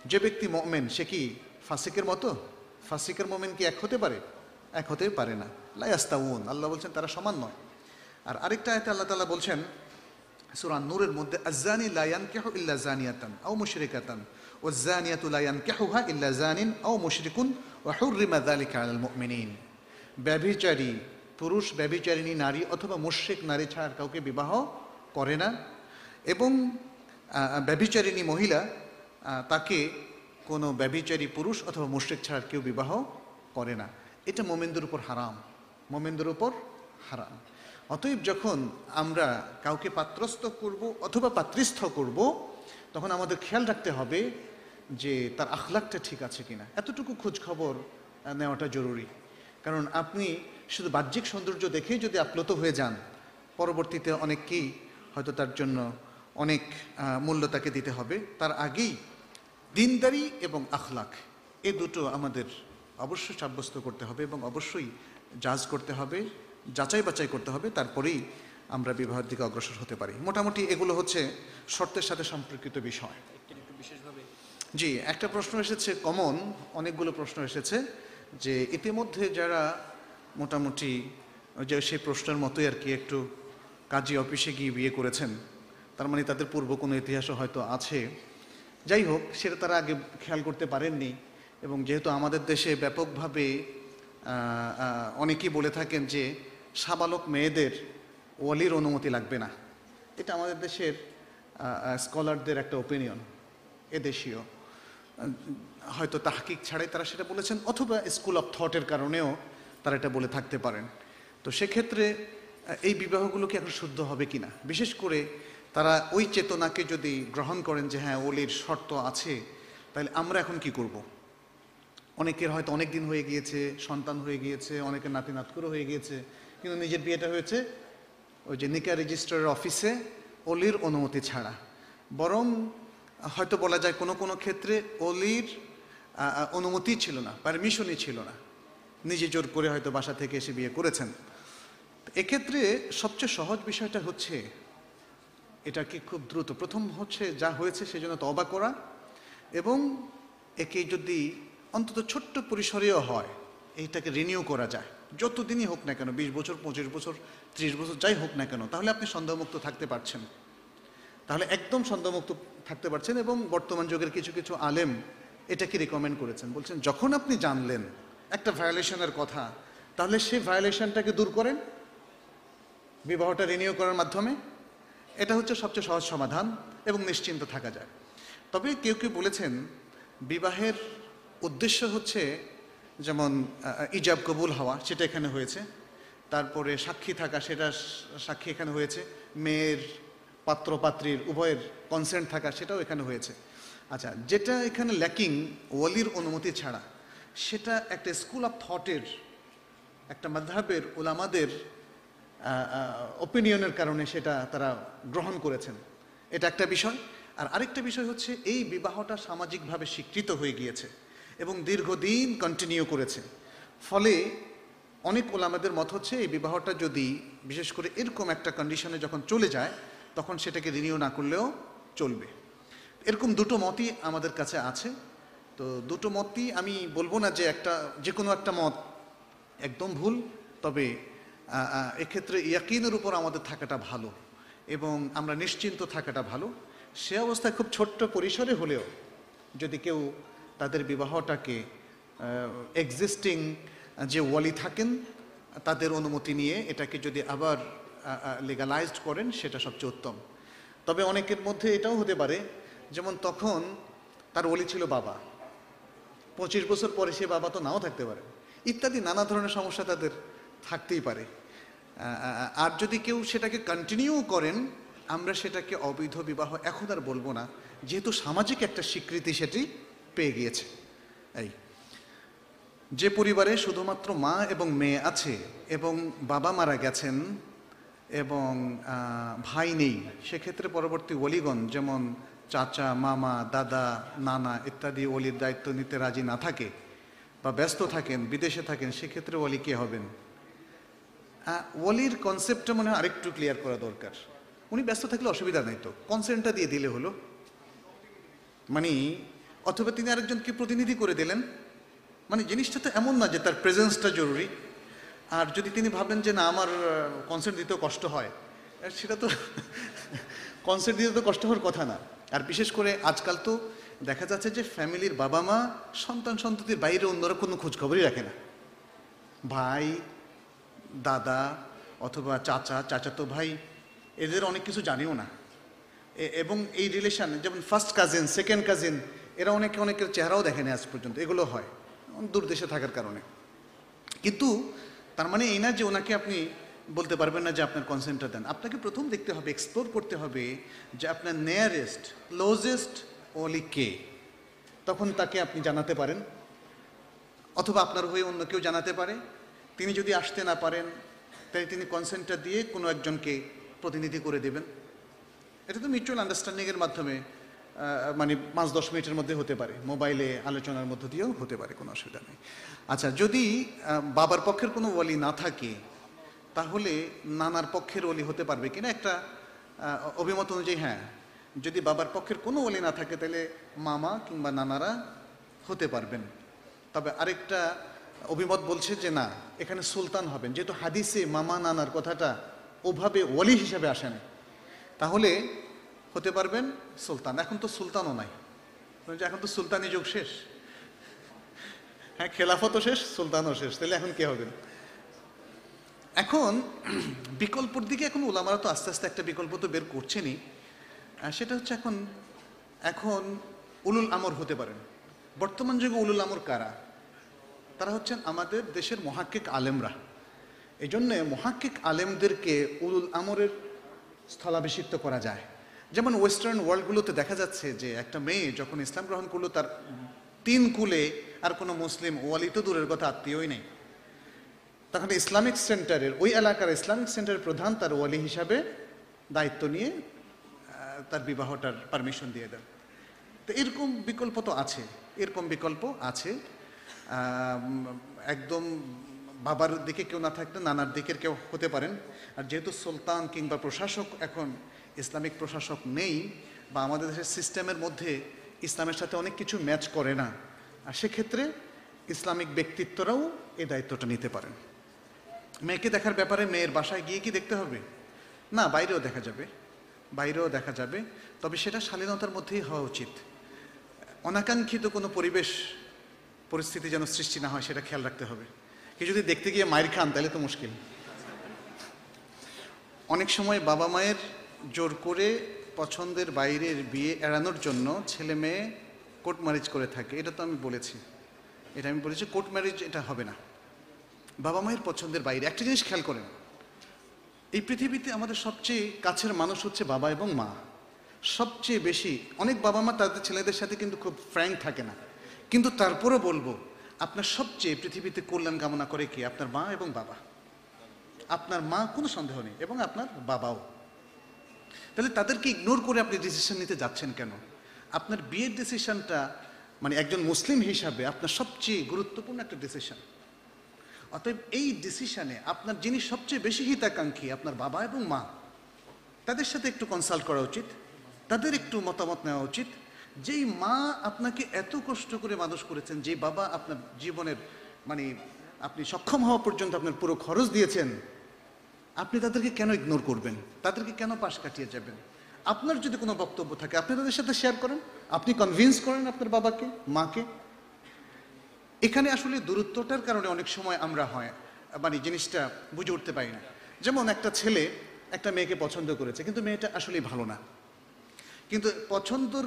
যে ব্যক্তি মোমেন, সে কি ফাসিকের মতো? ফাসিকের মোমেন কি এক হতে পারে? এক হতে পারে না। লাইয়াস্তাউন আল্লাহ বলছেন তারা সমান নয়। আর আরেকটা আয়াতে আল্লাহ তালা বলছেন সুরান নূরের মধ্যে আজানি লায়ান কেহ ইল্লা জানিয়াতান আও মুশরিকাতান ও জানিয়াতু লায়ান কেহুহা ইল্লা জানিন আও মুশরিকুন ও হুররিমা যালিকা আলাল মুমিনিন। ব্যভিচারী, পুরুষ, ব্যভিচারিণী, নারী অথবা মুশ্রিক, নারী ছাড়া কাউকে বিবাহ করে না। এবং ব্যভিচারিণী মহিলা তাকে কোনো ব্যভিচারী পুরুষ অথবা মুশ্রিক ছাড়া কেউ বিবাহ করে না। এটা মোমেনদের উপর হারাম। মোমেনদের উপর হারাম। অতএব যখন আমরা কাউকে পাত্রস্থ করব অথবা পাত্রস্থ করব, তখন আমাদের খেয়াল রাখতে হবে যে তার আখলাকটা ঠিক আছে কিনা। এতটুকু খোঁজ খবর নেওয়াটা জরুরি। কারণ আপনি শুধু বাহ্যিক সৌন্দর্য দেখেই যদি আপ্লুত হয়ে যান, পরবর্তীতে অনেককেই হয়তো তার জন্য অনেক মূল্য তাকে দিতে হবে। তার আগেই দিনদারি এবং আখলাখ এ দুটো আমাদের অবশ্যই সাব্যস্ত করতে হবে এবং অবশ্যই জাজ করতে হবে যাচাই বাছাই করতে হবে তারপরেই আমরা বিবাহের দিকে অগ্রসর হতে পারি। মোটামুটি এগুলো হচ্ছে শর্তের সাথে সম্পর্কিত বিষয়। জি একটা প্রশ্ন এসেছে কমন অনেকগুলো প্রশ্ন এসেছে যে ইতিমধ্যে যারা মোটামুটি যে সেই প্রশ্নের মতোই আর কি একটু কাজী অফিসে গিয়ে বিয়ে করেছেন তার মানে তাদের পূর্ব কোনো ইতিহাসও হয়তো আছে। যাই হোক, সেটা তারা আগে খেয়াল করতে পারেননি এবং যেহেতু আমাদের দেশে ব্যাপকভাবে অনেকেই বলে থাকেন যে সাবালক মেয়েদের ওয়ালির অনুমতি লাগবে না। এটা আমাদের দেশের স্কলারদের একটা ওপিনিয়ন এদেশীয় হয়তো তাহকিক ছাড়াই তারা সেটা বলেছেন, অথবা স্কুল অফ থটের কারণেও তারা এটা বলে থাকতে পারেন। তো সেক্ষেত্রে এই বিবাহগুলো কি এখন শুদ্ধ হবে কিনা? বিশেষ করে তারা ওই চেতনাকে যদি গ্রহণ করেন যে হ্যাঁ ওলির শর্ত আছে, তাহলে আমরা এখন কি করব। অনেকের হয়তো অনেক দিন হয়ে গিয়েছে, সন্তান হয়ে গিয়েছে, অনেকের নাতি নাতকুরো হয়ে গিয়েছে, কিন্তু নিজের বিয়েটা হয়েছে ওই যে নিকা রেজিস্ট্রারের অফিসে অলির অনুমতি ছাড়া। বরং হয়তো বলা যায় কোনো কোনো ক্ষেত্রে অলির অনুমতি ছিল না, পারমিশনই ছিল না। নিজে জোর করে হয়তো বাসা থেকে এসে বিয়ে করেছেন। এক্ষেত্রে সবচেয়ে সহজ বিষয়টা হচ্ছে এটা কি খুব দ্রুত। প্রথম হচ্ছে যা হয়েছে সেজন্য তবা করা এবং একে যদি অন্তত ছোট্ট পরিসরেও হয় এইটাকে রিনিউ করা যায়। যতদিনই হোক না কেন, বিশ বছর, পঁচিশ বছর, ত্রিশ বছর, যাই হোক না কেন, তাহলে আপনি সন্দেহমুক্ত থাকতে পারছেন। তাহলে একদম সন্দেহমুক্ত থাকতে পারছেন এবং বর্তমান যুগের কিছু কিছু আলেম এটাকে রেকমেন্ড করেছেন। বলছেন, যখন আপনি জানলেন একটা ভায়োলেশনের কথা, তাহলে সেই ভায়োলেশনটাকে দূর করেন। বিবাহটা রিনিউ করার মাধ্যমে এটা হচ্ছে সবচেয়ে সহজ সমাধান এবং নিশ্চিন্ত থাকা যায়। তবে কেউ কেউ বলেছেন, বিবাহের উদ্দেশ্য হচ্ছে যেমন ইজাব কবুল হওয়া, সেটা এখানে হয়েছে। তারপরে সাক্ষী থাকা, সেটা সাক্ষী এখানে হয়েছে। মেয়ের পাত্র পাত্রীর উভয়ের কনসেন্ট থাকা, সেটাও এখানে হয়েছে। আচ্ছা যেটা এখানে ল্যাকিং ওয়ালির অনুমতি ছাড়া, সেটা একটা স্কুল অফ থটের একটা মাধাবের ওলামাদের ওপিনিয়নের কারণে সেটা তারা গ্রহণ করেছেন। এটা একটা বিষয়। আর আরেকটা বিষয় হচ্ছে, এই বিবাহটা সামাজিকভাবে স্বীকৃত হয়ে গিয়েছে এবং দীর্ঘদিন কন্টিনিউ করেছে। ফলে অনেক ওলামাদের মত হচ্ছে, এই বিবাহটা যদি বিশেষ করে এরকম একটা কন্ডিশনে যখন চলে যায়, তখন সেটাকে রিনিউ না করলেও চলবে। এরকম দুটো মতই আমাদের কাছে আছে। তো দুটো মতই আমি বলব না যে একটা, যে কোনো একটা মত একদম ভুল, তবে এক্ষেত্রে ইয়াকিনের উপর আমাদের থাকাটা ভালো এবং আমরা নিশ্চিন্ত থাকাটা ভালো। সে অবস্থায় খুব ছোট্ট পরিসরে হলেও যদি কেউ তাদের বিবাহটাকে এক্সিস্টিং যে ওয়ালি থাকেন, তাদের অনুমতি নিয়ে এটাকে যদি আবার লিগালাইজড করেন, সেটা সবচেয়ে উত্তম। তবে অনেকের মধ্যে এটাও হতে পারে, যেমন তখন তার ওলি ছিল বাবা। পঁচিশ বছর পরে সে বাবা তো নাও থাকতে পারে। ইত্যাদি নানা ধরনের সমস্যা তাদের থাকতেই পারে। আর যদি কেউ সেটাকে কন্টিনিউ করেন, আমরা সেটাকে অবৈধ বিবাহ এখন আর বলব না। যেহেতু সামাজিক একটা স্বীকৃতি সেটি পেয়ে গিয়েছে। এই, যে পরিবারে শুধুমাত্র মা এবং মেয়ে আছে এবং বাবা মারা গেছেন এবং ভাই নেই, সেক্ষেত্রে পরবর্তী অলিগণ যেমন চাচা, মামা, দাদা, নানা ইত্যাদি অলির দায়িত্ব নিতে রাজি না থাকে বা ব্যস্ত থাকেন, বিদেশে থাকেন, সেক্ষেত্রে অলি কে হবেন? ওলির কনসেপ্টটা মনে হয় আরেকটু ক্লিয়ার করা দরকার। উনি ব্যস্ত থাকলে অসুবিধা নেই তো। কনসেন্টটা দিয়ে দিলে হলো। মানে অথবা তিনি আরেকজনকে প্রতিনিধি করে দিলেন। মানে জিনিসটা তো এমন না যে তার প্রেজেন্সটা জরুরি। আর যদি তিনি ভাবেন যে না, আমার কনসেন্ট দিতেও কষ্ট হয় সেটা তো কনসেন্ট দিতে তো কষ্ট হওয়ার কথা না। আর বিশেষ করে আজকাল তো দেখা যাচ্ছে যে ফ্যামিলির বাবা মা সন্তান সন্ততির বাইরে অন্যরা কোনো খোঁজখবরই রাখে না। ভাই দাদা অথবা চাচা, চাচাতো ভাই, এদের অনেক কিছু জানিও না। এবং এই রিলেশন যেমন ফার্স্ট কাজিন সেকেন্ড কাজিন এরা অনেকে, অনেকের চেহারাও দেখেনি আজ পর্যন্ত। এগুলো হয়, দূর দেশে থাকার কারণে। কিন্তু তার মানে এই না যে ওনাকে আপনি বলতে পারবেন না যে আপনার কনসেন্টটা দেন। আপনাকে প্রথম দেখতে হবে এক্সপ্লোর করতে হবে যে আপনার নেয়ারেস্ট ক্লোজেস্ট অলি কে। তখন তাকে আপনি জানাতে পারেন, অথবা আপনার হয়ে অন্য কেউ জানাতে পারে। তিনি যদি আসতে না পারেন তাই তিনি কনসেন্টটা দিয়ে কোনো একজনকে প্রতিনিধি করে দেবেন। এটা তো মিউচুয়াল আন্ডারস্ট্যান্ডিংয়ের মাধ্যমে মানে পাঁচ দশ মিনিটের মধ্যে হতে পারে। মোবাইলে আলোচনার মধ্য দিয়েও হতে পারে, কোনো অসুবিধা নেই। আচ্ছা যদি বাবার পক্ষের কোনো ওয়ালি না থাকে, তাহলে নানার পক্ষের ওলি হতে পারবে কিনা? একটা অভিমত অনুযায়ী হ্যাঁ। যদি বাবার পক্ষের কোনো ওলি না থাকে, তাহলে মামা কিংবা নানারা হতে পারবেন। তবে আরেকটা অভিমত বলছে যে না এখানে সুলতান হবেন। যেহেতু হাদিসে মামা নানার কথাটা ওভাবে ওয়ালি হিসাবে আসে না তাহলে হতে পারবেন সুলতান। এখন তো সুলতানও নাই। এখন তো সুলতানি যুগ শেষ। হ্যাঁ খেলাফতও শেষ সুলতানও শেষ। তাহলে এখন কে হবেন? এখন বিকল্পর দিকে এখন ওলামারা তো আস্তে আস্তে একটা বিকল্প তো বের করছেনই। আহ, সেটা হচ্ছে এখন এখন উলুল আমর হতে পারেন। বর্তমান যুগে উলুল আমর কারা? তারা হচ্ছেন আমাদের দেশের মহাক্কিক আলেমরা। এই জন্যে মহাক্কিক আলেমদেরকে উলুল আমরের স্থলাভিষিক্ত করা যায়। যেমন ওয়েস্টার্ন ওয়ার্ল্ডগুলোতে দেখা যাচ্ছে যে একটা মেয়ে যখন ইসলাম গ্রহণ করল, তার তিন কুলে আর কোনো মুসলিম ওয়ালি তো দূরের কথা, আত্মীয়ই নেই। তখন ইসলামিক সেন্টারের, ওই এলাকার ইসলামিক সেন্টারের প্রধান তার ওয়ালি হিসাবে দায়িত্ব নিয়ে তার বিবাহটার পারমিশন দিয়ে দেন। তো এরকম বিকল্প তো আছে, এরকম বিকল্প আছে। একদম বাবার দিকে কেউ না থাকলে নানার দিকের কেউ হতে পারেন। আর যেহেতু সুলতান কিংবা প্রশাসক এখন ইসলামিক প্রশাসক নেই, বা আমাদের দেশের সিস্টেমের মধ্যে ইসলামের সাথে অনেক কিছু ম্যাচ করে না, আর সেক্ষেত্রে ইসলামিক ব্যক্তিত্বরাও এই দায়িত্বটা নিতে পারেন। মেয়েকে দেখার ব্যাপারে মেয়ের বাসায় গিয়ে কি দেখতে হবে? না, বাইরেও দেখা যাবে। বাইরেও দেখা যাবে। তবে সেটা শালীনতার মধ্যেই হওয়া উচিত। অনাকাঙ্ক্ষিত কোনো পরিবেশ পরিস্থিতি যেন সৃষ্টি না হয়, সেটা খেয়াল রাখতে হবে। কি যদি দেখতে গিয়ে মায়ের খান, তাহলে তো মুশকিল। অনেক সময় বাবা মায়ের জোর করে পছন্দের বাইরের বিয়ে এড়ানোর জন্য ছেলে মেয়ে কোর্ট ম্যারেজ করে থাকে। এটা তো আমি বলেছি। এটা আমি বলেছি, কোর্ট ম্যারেজ এটা হবে না। বাবা মায়ের পছন্দের বাইরে। একটা জিনিস খেয়াল করেন, এই পৃথিবীতে আমাদের সবচেয়ে কাছের মানুষ হচ্ছে বাবা এবং মা। সবচেয়ে বেশি, অনেক বাবা মা তাদের ছেলেদের সাথে কিন্তু খুব ফ্র্যাঙ্ক থাকে না। কিন্তু তারপরও বলব, আপনার সবচেয়ে পৃথিবীতে কল্যাণ কামনা করে কি? আপনার মা এবং বাবা। আপনার মা কোনো সন্দেহ নেই এবং আপনার বাবাও। তাহলে তাদেরকে ইগনোর করে আপনি ডিসিশন নিতে যাচ্ছেন কেন? আপনার বিয়ের ডিসিশনটা মানে একজন মুসলিম হিসাবে আপনার সবচেয়ে গুরুত্বপূর্ণ একটা ডিসিশন অতএব এই ডিসিশনে আপনার যিনি সবচেয়ে বেশি হিতাকাঙ্ক্ষী, আপনার বাবা এবং মা, তাদের সাথে একটু কনসাল্ট করা উচিত। তাদের একটু মতামত নেওয়া উচিত। যেই মা আপনাকে এত কষ্ট করে মানুষ করেছেন, যে বাবা আপনার জীবনের মানে আপনি সক্ষম হওয়া পর্যন্ত আপনার পুরো খরচ দিয়েছেন, আপনি তাদেরকে কেন ইগনোর করবেন? তাদেরকে কেন পাশ কাটিয়ে যাবেন? আপনার যদি কোনো বক্তব্য থাকে, আপনি তাদের সাথে শেয়ার করেন। আপনি কনভিন্স করেন আপনার বাবাকে, মাকে। এখানে আসলে দূরত্বটার কারণে অনেক সময় আমরা হয় মানে জিনিসটা বুঝে উঠতে পারি না। যেমন একটা ছেলে একটা মেয়েকে পছন্দ করেছে, কিন্তু মেয়েটা আসলে ভালো না। কিন্তু পছন্দর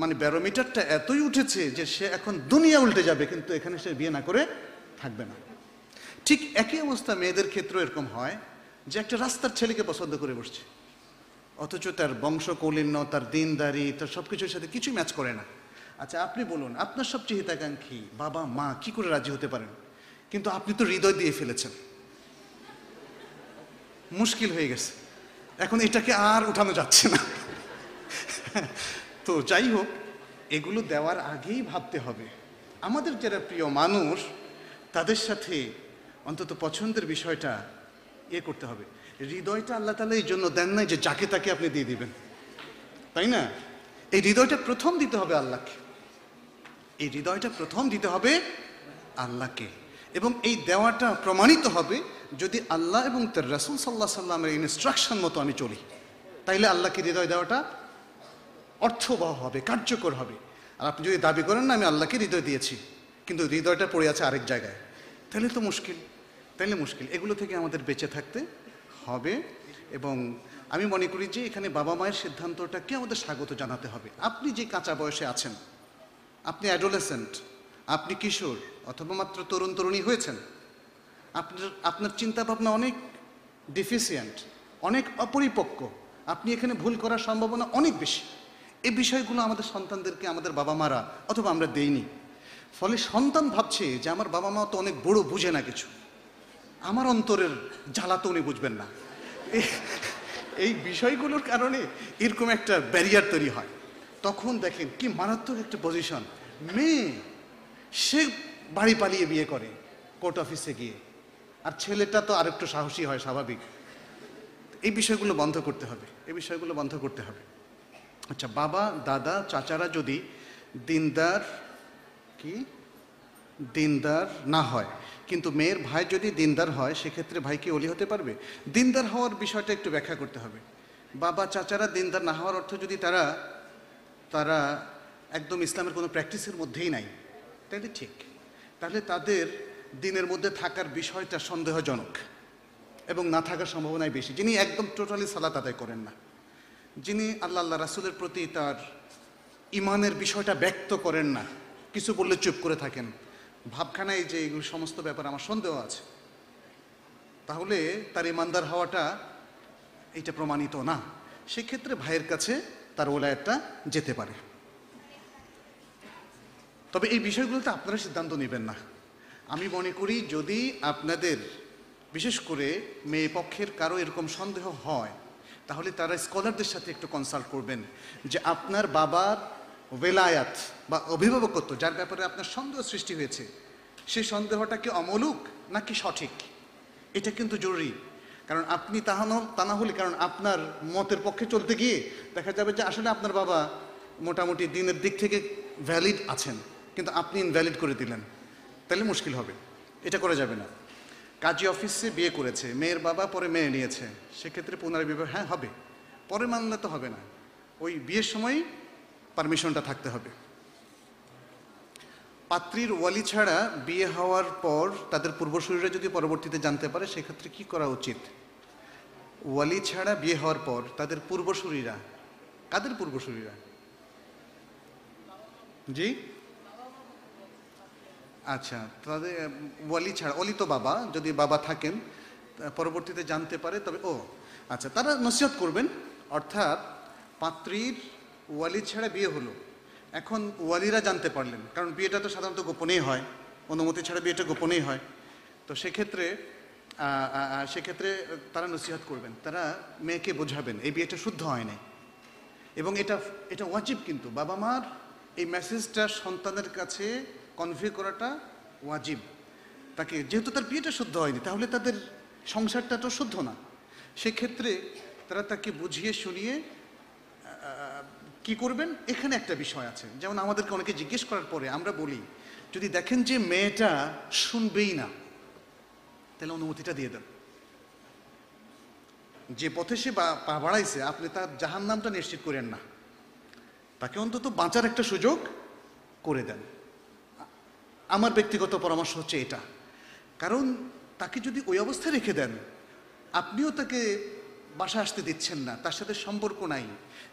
মানে ব্যারোমিটারটা এতই উঠেছে যে সে এখন দুনিয়া উল্টে যাবে, কিন্তু এখানে সে বিয়ে না করে থাকবে না। ঠিক একই অবস্থা মেয়েদের ক্ষেত্রেও এরকম হয় যে একটা রাস্তার ছেলেকে পছন্দ করে বসছে। অথচ তার বংশ কৌলিন্য তার দিনদারি, তার সব কিছুর সাথে কিছুই ম্যাচ করে না। আচ্ছা আপনি বলুন, আপনার সবচেয়ে হিতাকাঙ্ক্ষী বাবা, মা কি করে রাজি হতে পারেন? কিন্তু আপনি তো হৃদয় দিয়ে ফেলেছেন। মুশকিল হয়ে গেছে। এখন এটাকে আর উঠানো যাচ্ছে না। তো যাই হোক এগুলো দেওয়ার আগেই ভাবতে হবে। আমাদের যারা প্রিয় মানুষ, তাদের সাথে অন্তত পছন্দের বিষয়টা ইয়ে করতে হবে। হৃদয়টা আল্লাহ তালা এই জন্য দেন নাই যে যাকে তাকে আপনি দিয়ে দিবেন। তাই না? এই হৃদয়টা প্রথম দিতে হবে আল্লাহকে। এই হৃদয়টা প্রথম দিতে হবে আল্লাহকে। এবং এই দেওয়াটা প্রমাণিত হবে যদি আল্লাহ এবং তার রাসুল সাল্লাহ সাল্লামের ইনস্ট্রাকশন মতো আমি চলি। তাইলে আল্লাহকে হৃদয় দেওয়াটা অর্থবহ হবে, কার্যকর হবে। আর আপনি যদি দাবি করেন না, আমি আল্লাহকে হৃদয় দিয়েছি, কিন্তু হৃদয়টা পড়ে আছে আরেক জায়গায়, তাহলে তো মুশকিল, তাহলে মুশকিল। এগুলো থেকে আমাদের বেঁচে থাকতে হবে, এবং আমি মনে করি যে এখানে বাবা মায়ের সিদ্ধান্তটাকে আমাদের স্বাগত জানাতে হবে। আপনি যে কাঁচা বয়সে আছেন, আপনি অ্যাডোলেসেন্ট, আপনি কিশোর, অথবা মাত্র তরুণ তরুণী হয়েছেন, আপনার আপনার চিন্তা ভাবনা অনেক ডিফিসিয়েন্ট অনেক অপরিপক্ক, আপনি এখানে ভুল করার সম্ভাবনা অনেক বেশি। এই বিষয়গুলো আমাদের সন্তানদেরকে, আমাদের বাবা মারা অথবা আমরা দেইনি। ফলে সন্তান ভাবছে যে আমার বাবা মা তো অনেক বড়, বুঝে না কিছু। আমার অন্তরের জ্বালা তো উনি বুঝবেন না। এই বিষয়গুলোর কারণে এরকম একটা ব্যারিয়ার তৈরি হয়। তখন দেখেন কি মারাত্মক একটা পজিশন মেয়ে, সে বাড়ি পালিয়ে বিয়ে করে কোর্ট অফিসে গিয়ে। আর ছেলেটা তো আরেকটু সাহসী হয়, স্বাভাবিক। এই বিষয়গুলো বন্ধ করতে হবে, এই বিষয়গুলো বন্ধ করতে হবে। আচ্ছা বাবা, দাদা, চাচারা যদি দিনদার কি? দিনদার না হয়, কিন্তু মেয়ের ভাই যদি দিনদার হয়, সেক্ষেত্রে ভাই কি অলি হতে পারবে? দিনদার হওয়ার বিষয়টা একটু ব্যাখ্যা করতে হবে। বাবা, চাচারা দিনদার না হওয়ার অর্থ যদি তারা তারা একদম ইসলামের কোনো প্র্যাকটিসের মধ্যেই নাই তাহলে ঠিক? তাহলে তাদের দিনের মধ্যে থাকার বিষয়টা সন্দেহজনক এবং না থাকার সম্ভাবনাই বেশি। যিনি একদম টোটালি সালাত আদায় করেন না। যিনি আল্লাহ আল্লাহ রাসুলের প্রতি তার ইমানের বিষয়টা ব্যক্ত করেন না, কিছু বললে চুপ করে থাকেন। ভাবখানায় যে এগুলো সমস্ত ব্যাপার আমার সন্দেহ আছে। তাহলে তার ইমানদার হওয়াটা এটা প্রমাণিত না। সেক্ষেত্রে ভাইয়ের কাছে তার ওলায়তটা যেতে পারে। তবে এই বিষয়গুলোতে আপনারা সিদ্ধান্ত নেবেন না। আমি মনে করি যদি আপনাদের, বিশেষ করে মেয়ে পক্ষের কারও এরকম সন্দেহ হয় তাহলে তারা স্কলারদের সাথে একটু কনসাল্ট করবেন যে আপনার বাবার ওয়েলায়াত বা অভিভাবকত্ব, যার ব্যাপারে আপনার সন্দেহ সৃষ্টি হয়েছে, সেই সন্দেহটা কি অমলুক নাকি সঠিক? এটা কিন্তু জরুরি। কারণ আপনি তাহা ন- তা না হলে কারণ আপনার মতের পক্ষে চলতে গিয়ে দেখা যাবে যে আসলে আপনার বাবা মোটামুটি দিনের দিক থেকে ভ্যালিড আছেন, কিন্তু আপনি ইনভ্যালিড করে দিলেন। তাহলে মুশকিল হবে। এটা করা যাবে না। কাজী অফিসে বিয়ে করেছে, মেয়ের বাবা পরে মেনে নিয়েছে। সেক্ষেত্রে পুনর্বিবাহ হ্যাঁ হবে। পরে মানলে তো হবে না। ওই বিয়ের সময় পারমিশনটা থাকতে হবে। পাত্রীর ওয়ালি ছাড়া বিয়ে হওয়ার পর তাদের পূর্বসূরীরা যদি পরবর্তীতে জানতে পারে, সেক্ষেত্রে কি করা উচিত? ওয়ালি ছাড়া বিয়ে হওয়ার পর তাদের পূর্বশরীরা কাদের পূর্বসূরীরা জি? আচ্ছা তাদের ওয়ালি ছাড়া, ওলি তো বাবা, যদি বাবা থাকেন পরবর্তীতে জানতে পারে, তবে, ও আচ্ছা তারা নসিহত করবেন, অর্থাৎ পাত্রীর ওয়ালি ছাড়া বিয়ে হলো। এখন ওয়ালিরা জানতে পারলেন, কারণ বিয়েটা তো সাধারণত গোপনেই হয়, অনুমতি ছাড়া বিয়েটা গোপনেই হয়। তো সেক্ষেত্রে সেক্ষেত্রে তারা নসিহত করবেন, তারা মেয়েকে বোঝাবেন, এই বিয়েটা শুদ্ধ হয় নাই। এবং এটা এটা ওয়াজিব কিন্তু বাবা মার এই মেসেজটা সন্তানের কাছে কনভে করাটা ওয়াজিব। তাকে যেহেতু তার বিয়েটা শুদ্ধ হয়নি, তাহলে তাদের সংসারটা তো শুদ্ধ না। সেক্ষেত্রে তারা তাকে বুঝিয়ে শুনিয়ে কি করবেন? এখানে একটা বিষয় আছে। যেমন আমাদেরকে অনেকে জিজ্ঞেস করার পরে আমরা বলি, যদি দেখেন যে মেয়েটা শুনবেই না, তাহলে অনুমতিটা দিয়ে দেন। যে পথে সে পা বাড়াইছে, আপনি তার জাহান নামটা নিশ্চিত করেন না। তাকে অন্তত বাঁচার একটা সুযোগ করে দেন। আমার ব্যক্তিগত পরামর্শ হচ্ছে এটা। কারণ তাকে যদি ওই অবস্থায় রেখে দেন, আপনিও তাকে বাসা আসতে দিচ্ছেন না, তার সাথে সম্পর্ক নাই,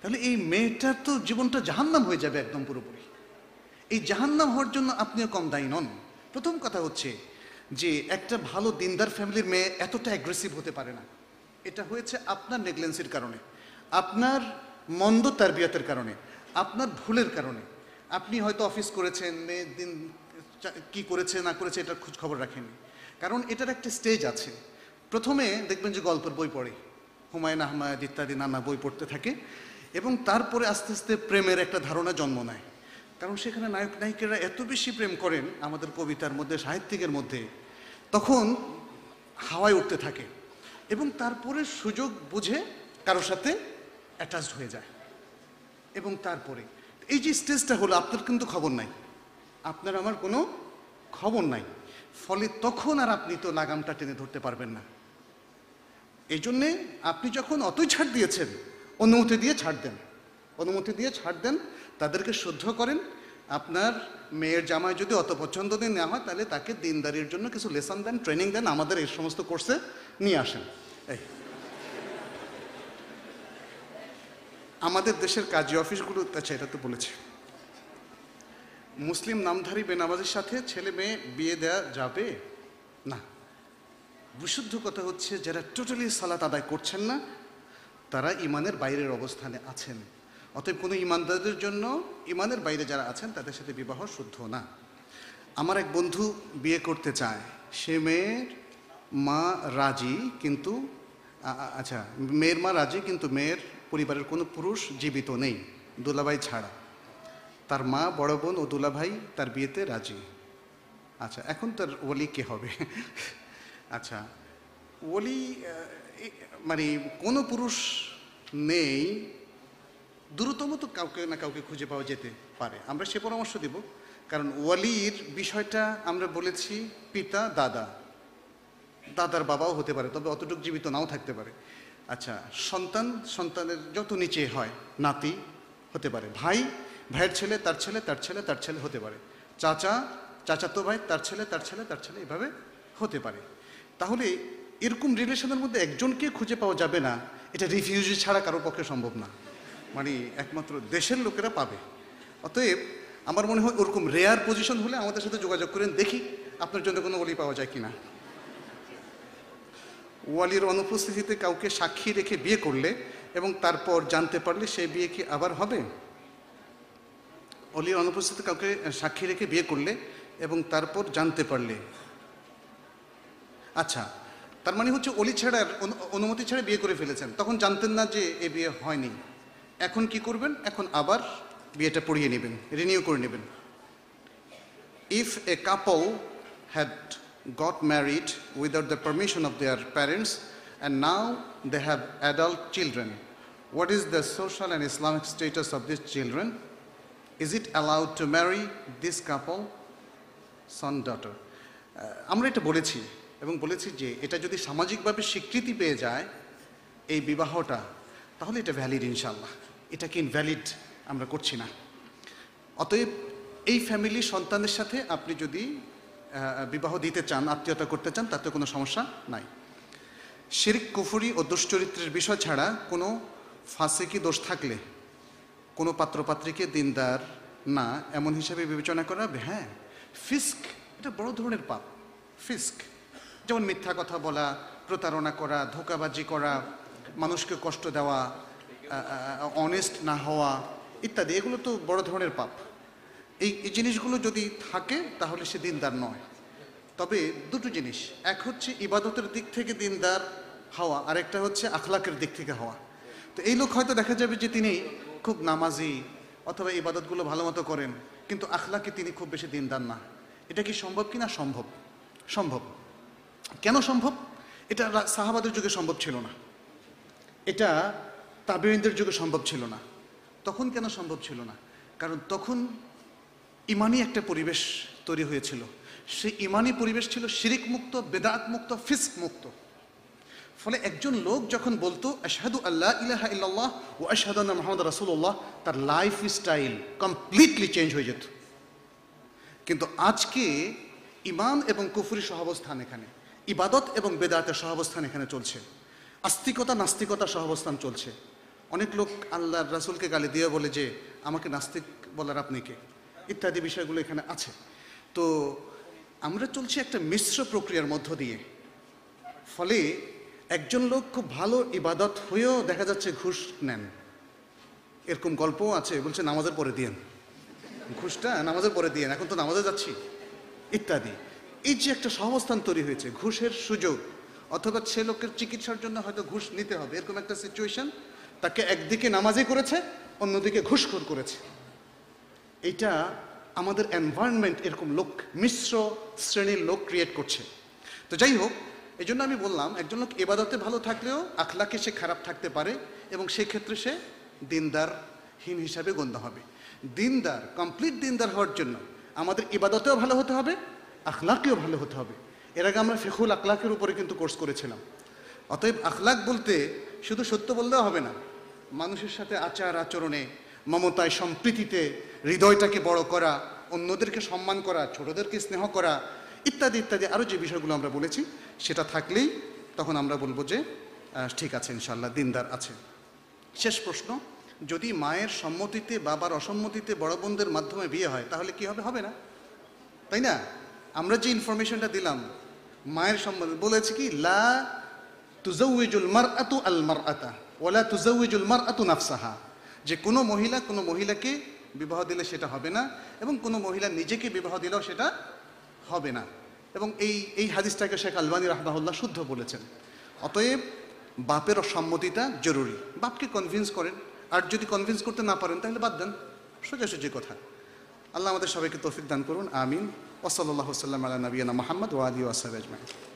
তাহলে এই মেয়েটার তো জীবনটা জাহান্নাম হয়ে যাবে একদম পুরোপুরি। এই জাহান্নাম হওয়ার জন্য আপনিও কম দায়ী নন। প্রথম কথা হচ্ছে যে, একটা ভালো দিনদার ফ্যামিলির মেয়ে এতটা অ্যাগ্রেসিভ হতে পারে না। এটা হয়েছে আপনার নেগলেন্সির কারণে, আপনার মন্দ তারবিয়তের কারণে, আপনার ভুলের কারণে। আপনি হয়তো অফিস করেছেন মেয়ে দিন কি করেছে, না করেছে এটার খোঁজ খবর রাখেননি কারণ এটার একটা স্টেজ আছে। প্রথমে দেখবেন যে গল্পের বই পড়ে। হুমায়ুন আহমেদ ইত্যাদি নানা বই পড়তে থাকে এবং তারপরে আস্তে আস্তে প্রেমের একটা ধারণা জন্ম নেয়। কারণ সেখানে নায়ক, নায়িকারা এত বেশি প্রেম করেন আমাদের কবিতার মধ্যে, সাহিত্যিকের মধ্যে, তখন হাওয়ায় উঠতে থাকে এবং তারপরে সুযোগ বুঝে কারোর সাথে অ্যাটাচড হয়ে যায়। এবং তারপরে, এই যে স্টেজটা হলো, আপনার কিন্তু খবর নাই। আপনার আমার কোনো খবর নাই। ফলে তখন আর আপনি তো লাগামটা টেনে ধরতে পারবেন না। এই জন্যে আপনি যখন অতই ছাড় দিয়েছেন, অনুমতি দিয়ে ছাড় দেন। অনুমতি দিয়ে ছাড় দেন, তাদেরকে শুদ্ধ করেন। আপনার মেয়ের জামাই যদি অত পছন্দ দিয়ে নেওয়া হয়, তাহলে তাকে দিনদারির জন্য কিছু লেসন দেন, ট্রেনিং দেন, আমাদের এই সমস্ত কোর্সে নিয়ে আসেন। এই। আমাদের দেশের কাজী অফিসগুলো আচ্ছা এটা তো বলেছে। মুসলিম নামধারী বেনামাজের সাথে ছেলে মেয়ে বিয়ে দেওয়া যাবে? না। বিশুদ্ধ কথা হচ্ছে, যারা টোটালি সালাত আদায় করছেন না, তারা ইমানের বাইরের অবস্থানে আছেন। অতএব কোনো ইমানদারদের জন্য ইমানের বাইরে যারা আছেন, তাদের সাথে বিবাহ শুদ্ধ না। আমার এক বন্ধু বিয়ে করতে চায়। সে মেয়ের মা রাজি, কিন্তু আচ্ছা মেয়ের মা রাজি, কিন্তু মেয়ের পরিবারের কোনো পুরুষ জীবিত নেই, দুলাভাই ছাড়া। তার মা, বড় বোন ও দুলাভাই তার বিয়েতে রাজি। আচ্ছা এখন তার ওলি কে হবে? আচ্ছা ওলি মানে কোনো পুরুষ নেই দ্রুতম তো কাউকে না কাউকে খুঁজে পাওয়া যেতে পারে। আমরা সে পরামর্শ দেব, কারণ ওয়ালির বিষয়টা আমরা বলেছি পিতা, দাদা। দাদার বাবাও হতে পারে, তবে অতটুক জীবিত নাও থাকতে পারে। আচ্ছা সন্তান, সন্তানের যত নিচে হয়, নাতি হতে পারে। ভাই ভাইয়ের ছেলে, তার ছেলে তার ছেলে তার ছেলে হতে পারে। চাচা, চাচাতো ভাই, তার ছেলে তার ছেলে তার ছেলে এভাবে হতে পারে। তাহলে এরকম রিলেশনের মধ্যে একজনকে খুঁজে পাওয়া যাবে না, এটা রিফিউজি ছাড়া কারোর পক্ষে সম্ভব না। মানে একমাত্র দেশের লোকেরা পাবে। অতএব আমার মনে হয় ওরকম রেয়ার পজিশন হলে আমাদের সাথে যোগাযোগ করেন, দেখি আপনার জন্য কোনো অলি পাওয়া যায় কিনা। ওয়ালির অনুপস্থিতিতে কাউকে সাক্ষী রেখে বিয়ে করলে এবং তারপর জানতে পারলে সেই বিয়ে কি আবার হবে? অলির অনুপস্থিতি কাউকে সাক্ষী রেখে বিয়ে করলে এবং তারপর জানতে পারলে। আচ্ছা তার মানে হচ্ছে অলি ছাড়ার অনুমতি ছাড়া বিয়ে করে ফেলেছেন। তখন জানতেন না যে এ বিয়ে হয়নি। এখন কি করবেন? এখন আবার বিয়েটা পড়িয়ে নেবেন রিনিউ করে নেবেন। If a couple had got married without the permission of their parents and now they have adult children what is the social and Islamic status of this children Is it allowed to marry this couple son, daughter আমরা এটা বলেছি এবং বলেছি যে এটা যদি সামাজিকভাবে স্বীকৃতি পেয়ে যায় এই বিবাহটা তাহলে এটা ভ্যালিড ইনশাল্লাহ এটাকে ইনভ্যালিড আমরা করছি না। অতএব এই ফ্যামিলি সন্তানের সাথে আপনি যদি বিবাহ দিতে চান আত্মীয়তা করতে চান তাতে কোনো সমস্যা নাই। শিরিক কুফুরি ও দুশ্চরিত্রের বিষয় ছাড়া কোনো ফাঁসিকি দোষ থাকলে কোনো পাত্রপাত্রীকে দিনদার না এমন হিসাবে বিবেচনা করা হবে? হ্যাঁ। ফিস্ক, এটা বড় ধরনের পাপ। ফিস্ক, যেমন মিথ্যা কথা বলা, প্রতারণা করা, ধোকাবাজি করা, মানুষকে কষ্ট দেওয়া অনেস্ট না হওয়া ইত্যাদি, এগুলো তো বড় ধরনের পাপ। এই এই জিনিসগুলো যদি থাকে, তাহলে সে দিনদার নয়। তবে দুটো জিনিস, এক হচ্ছে ইবাদতের দিক থেকে দিনদার হওয়া, আরেকটা হচ্ছে আখলাকের দিক থেকে হওয়া। তো এই লোক হয়তো দেখা যাবে যে তিনি খুব নামাজি অথবা ইবাদতগুলো ভালো মতো করেন, কিন্তু আখলাকে তিনি খুব বেশি দিনদার না। এটা কি সম্ভব কি না সম্ভব। সম্ভব। কেন সম্ভব? এটা সাহাবাদের যুগে সম্ভব ছিল না। এটা তাবেইনদের যুগে সম্ভব ছিল না। তখন কেন সম্ভব ছিল না? কারণ তখন ইমানই একটা পরিবেশ তৈরি হয়েছিল। সেই ইমানি পরিবেশ ছিল শিরিক মুক্ত বেদাত মুক্ত ফিস্ক মুক্ত ফলে একজন লোক যখন বলতো, আশহাদু আল্লাহ ইলাহা ইল্লাল্লাহ ও আশহাদু আন্না মুহাম্মদ রাসূলুল্লাহ, তার লাইফ স্টাইল কমপ্লিটলি চেঞ্জ হয়ে যেত। কিন্তু আজকে ইমান এবং কুফরি সহাবস্থান এখানে, ইবাদত এবং বেদাতের সহাবস্থান এখানে চলছে। আস্তিকতা নাস্তিকতা সহাবস্থান চলছে। অনেক লোক আল্লাহর রাসূলকে গালি দিয়ে বলে যে, আমাকে নাস্তিক বলার আপনি কে? ইত্যাদি বিষয়গুলো এখানে আছে। তো আমরা চলছি একটা মিশ্র প্রক্রিয়ার মধ্য দিয়ে। ফলে একজন লোক খুব ভালো ইবাদত হয়েও দেখা যাচ্ছে ঘুষ নেন। এরকম গল্পও আছে, বলছে নামাজের পরে দিয়েন। ঘুষটা নামাজের পরে দিয়েন, এখন তো নামাজে যাচ্ছি। ইত্যাদি। এই যে একটা সহাবস্থান তৈরি হয়েছে, ঘুষের সুযোগ, অথবা সে লোকের চিকিৎসার জন্য হয়তো ঘুষ নিতে হবে, এরকম একটা সিচুয়েশন তাকে একদিকে নামাজে করেছে, অন্যদিকে ঘুষখোর করেছে। এটা আমাদের এনভায়রনমেন্ট এরকম লোক, মিশ্র শ্রেণির লোক ক্রিয়েট করছে। তো যাই হোক এই জন্য আমি বললাম, একজন লোক এবাদতে ভালো থাকলেও আখলাকে সে খারাপ থাকতে পারে এবং সেক্ষেত্রে সে দিনদারহীন হিসাবে গণ্য হবে। দিনদার কমপ্লিট দিনদার হওয়ার জন্য আমাদের ইবাদতেও ভালো হতে হবে, আখলাকেও ভালো হতে হবে। এর আগে আমরা ফেকুল আখলাকের উপরে কিন্তু কোর্স করেছিলাম। অতএব আখলাক বলতে শুধু সত্য বললেও হবে না, মানুষের সাথে আচার আচরণে, মমতায়, সম্প্রীতিতে, হৃদয়টাকে বড় করা, অন্যদেরকে সম্মান করা, ছোটদেরকে স্নেহ করা ইত্যাদি ইত্যাদি আরও যে বিষয়গুলো আমরা বলেছি, সেটা থাকলেই তখন আমরা বলব যে ঠিক আছে ইনশাল্লাহ দিনদার আছে। শেষ প্রশ্ন, যদি মায়ের সম্মতিতে, বাবার অসম্মতিতে বড় বোনদের মাধ্যমে বিয়ে হয়, তাহলে কি হবে? হবে না। তাই না? আমরা যে ইনফরমেশনটা দিলাম, মায়ের সম্বন্ধে বলেছে কি, লা তুজাউইজুল মার আতু আল মার আতা ওলা তুজাউইজুল মার আতু নাফসাহা। যে কোনো মহিলা, কোনো মহিলাকে বিবাহ দিলে সেটা হবে না, এবং কোনো মহিলা নিজেকে বিবাহ দিলেও সেটা হবে না। এবং এই এই হাদিসটাকে শেখ আলবানী রাহবাহুল্লাহ শুদ্ধ বলেছেন। অতএব বাপের সম্মতিটা জরুরি। বাপকে কনভিন্স করেন। আর যদি কনভিন্স করতে না পারেন, তাহলে বাদ দেন। সোজাসুজি কথা। আল্লাহ আমাদের সবাইকে তৌফিক দান করুন। আমিন। ওসল্লাহ সাল্লাম আল্লাহ নবীনা মোহাম্মদ ওয়ালি ওয়াসাব আজমাইন।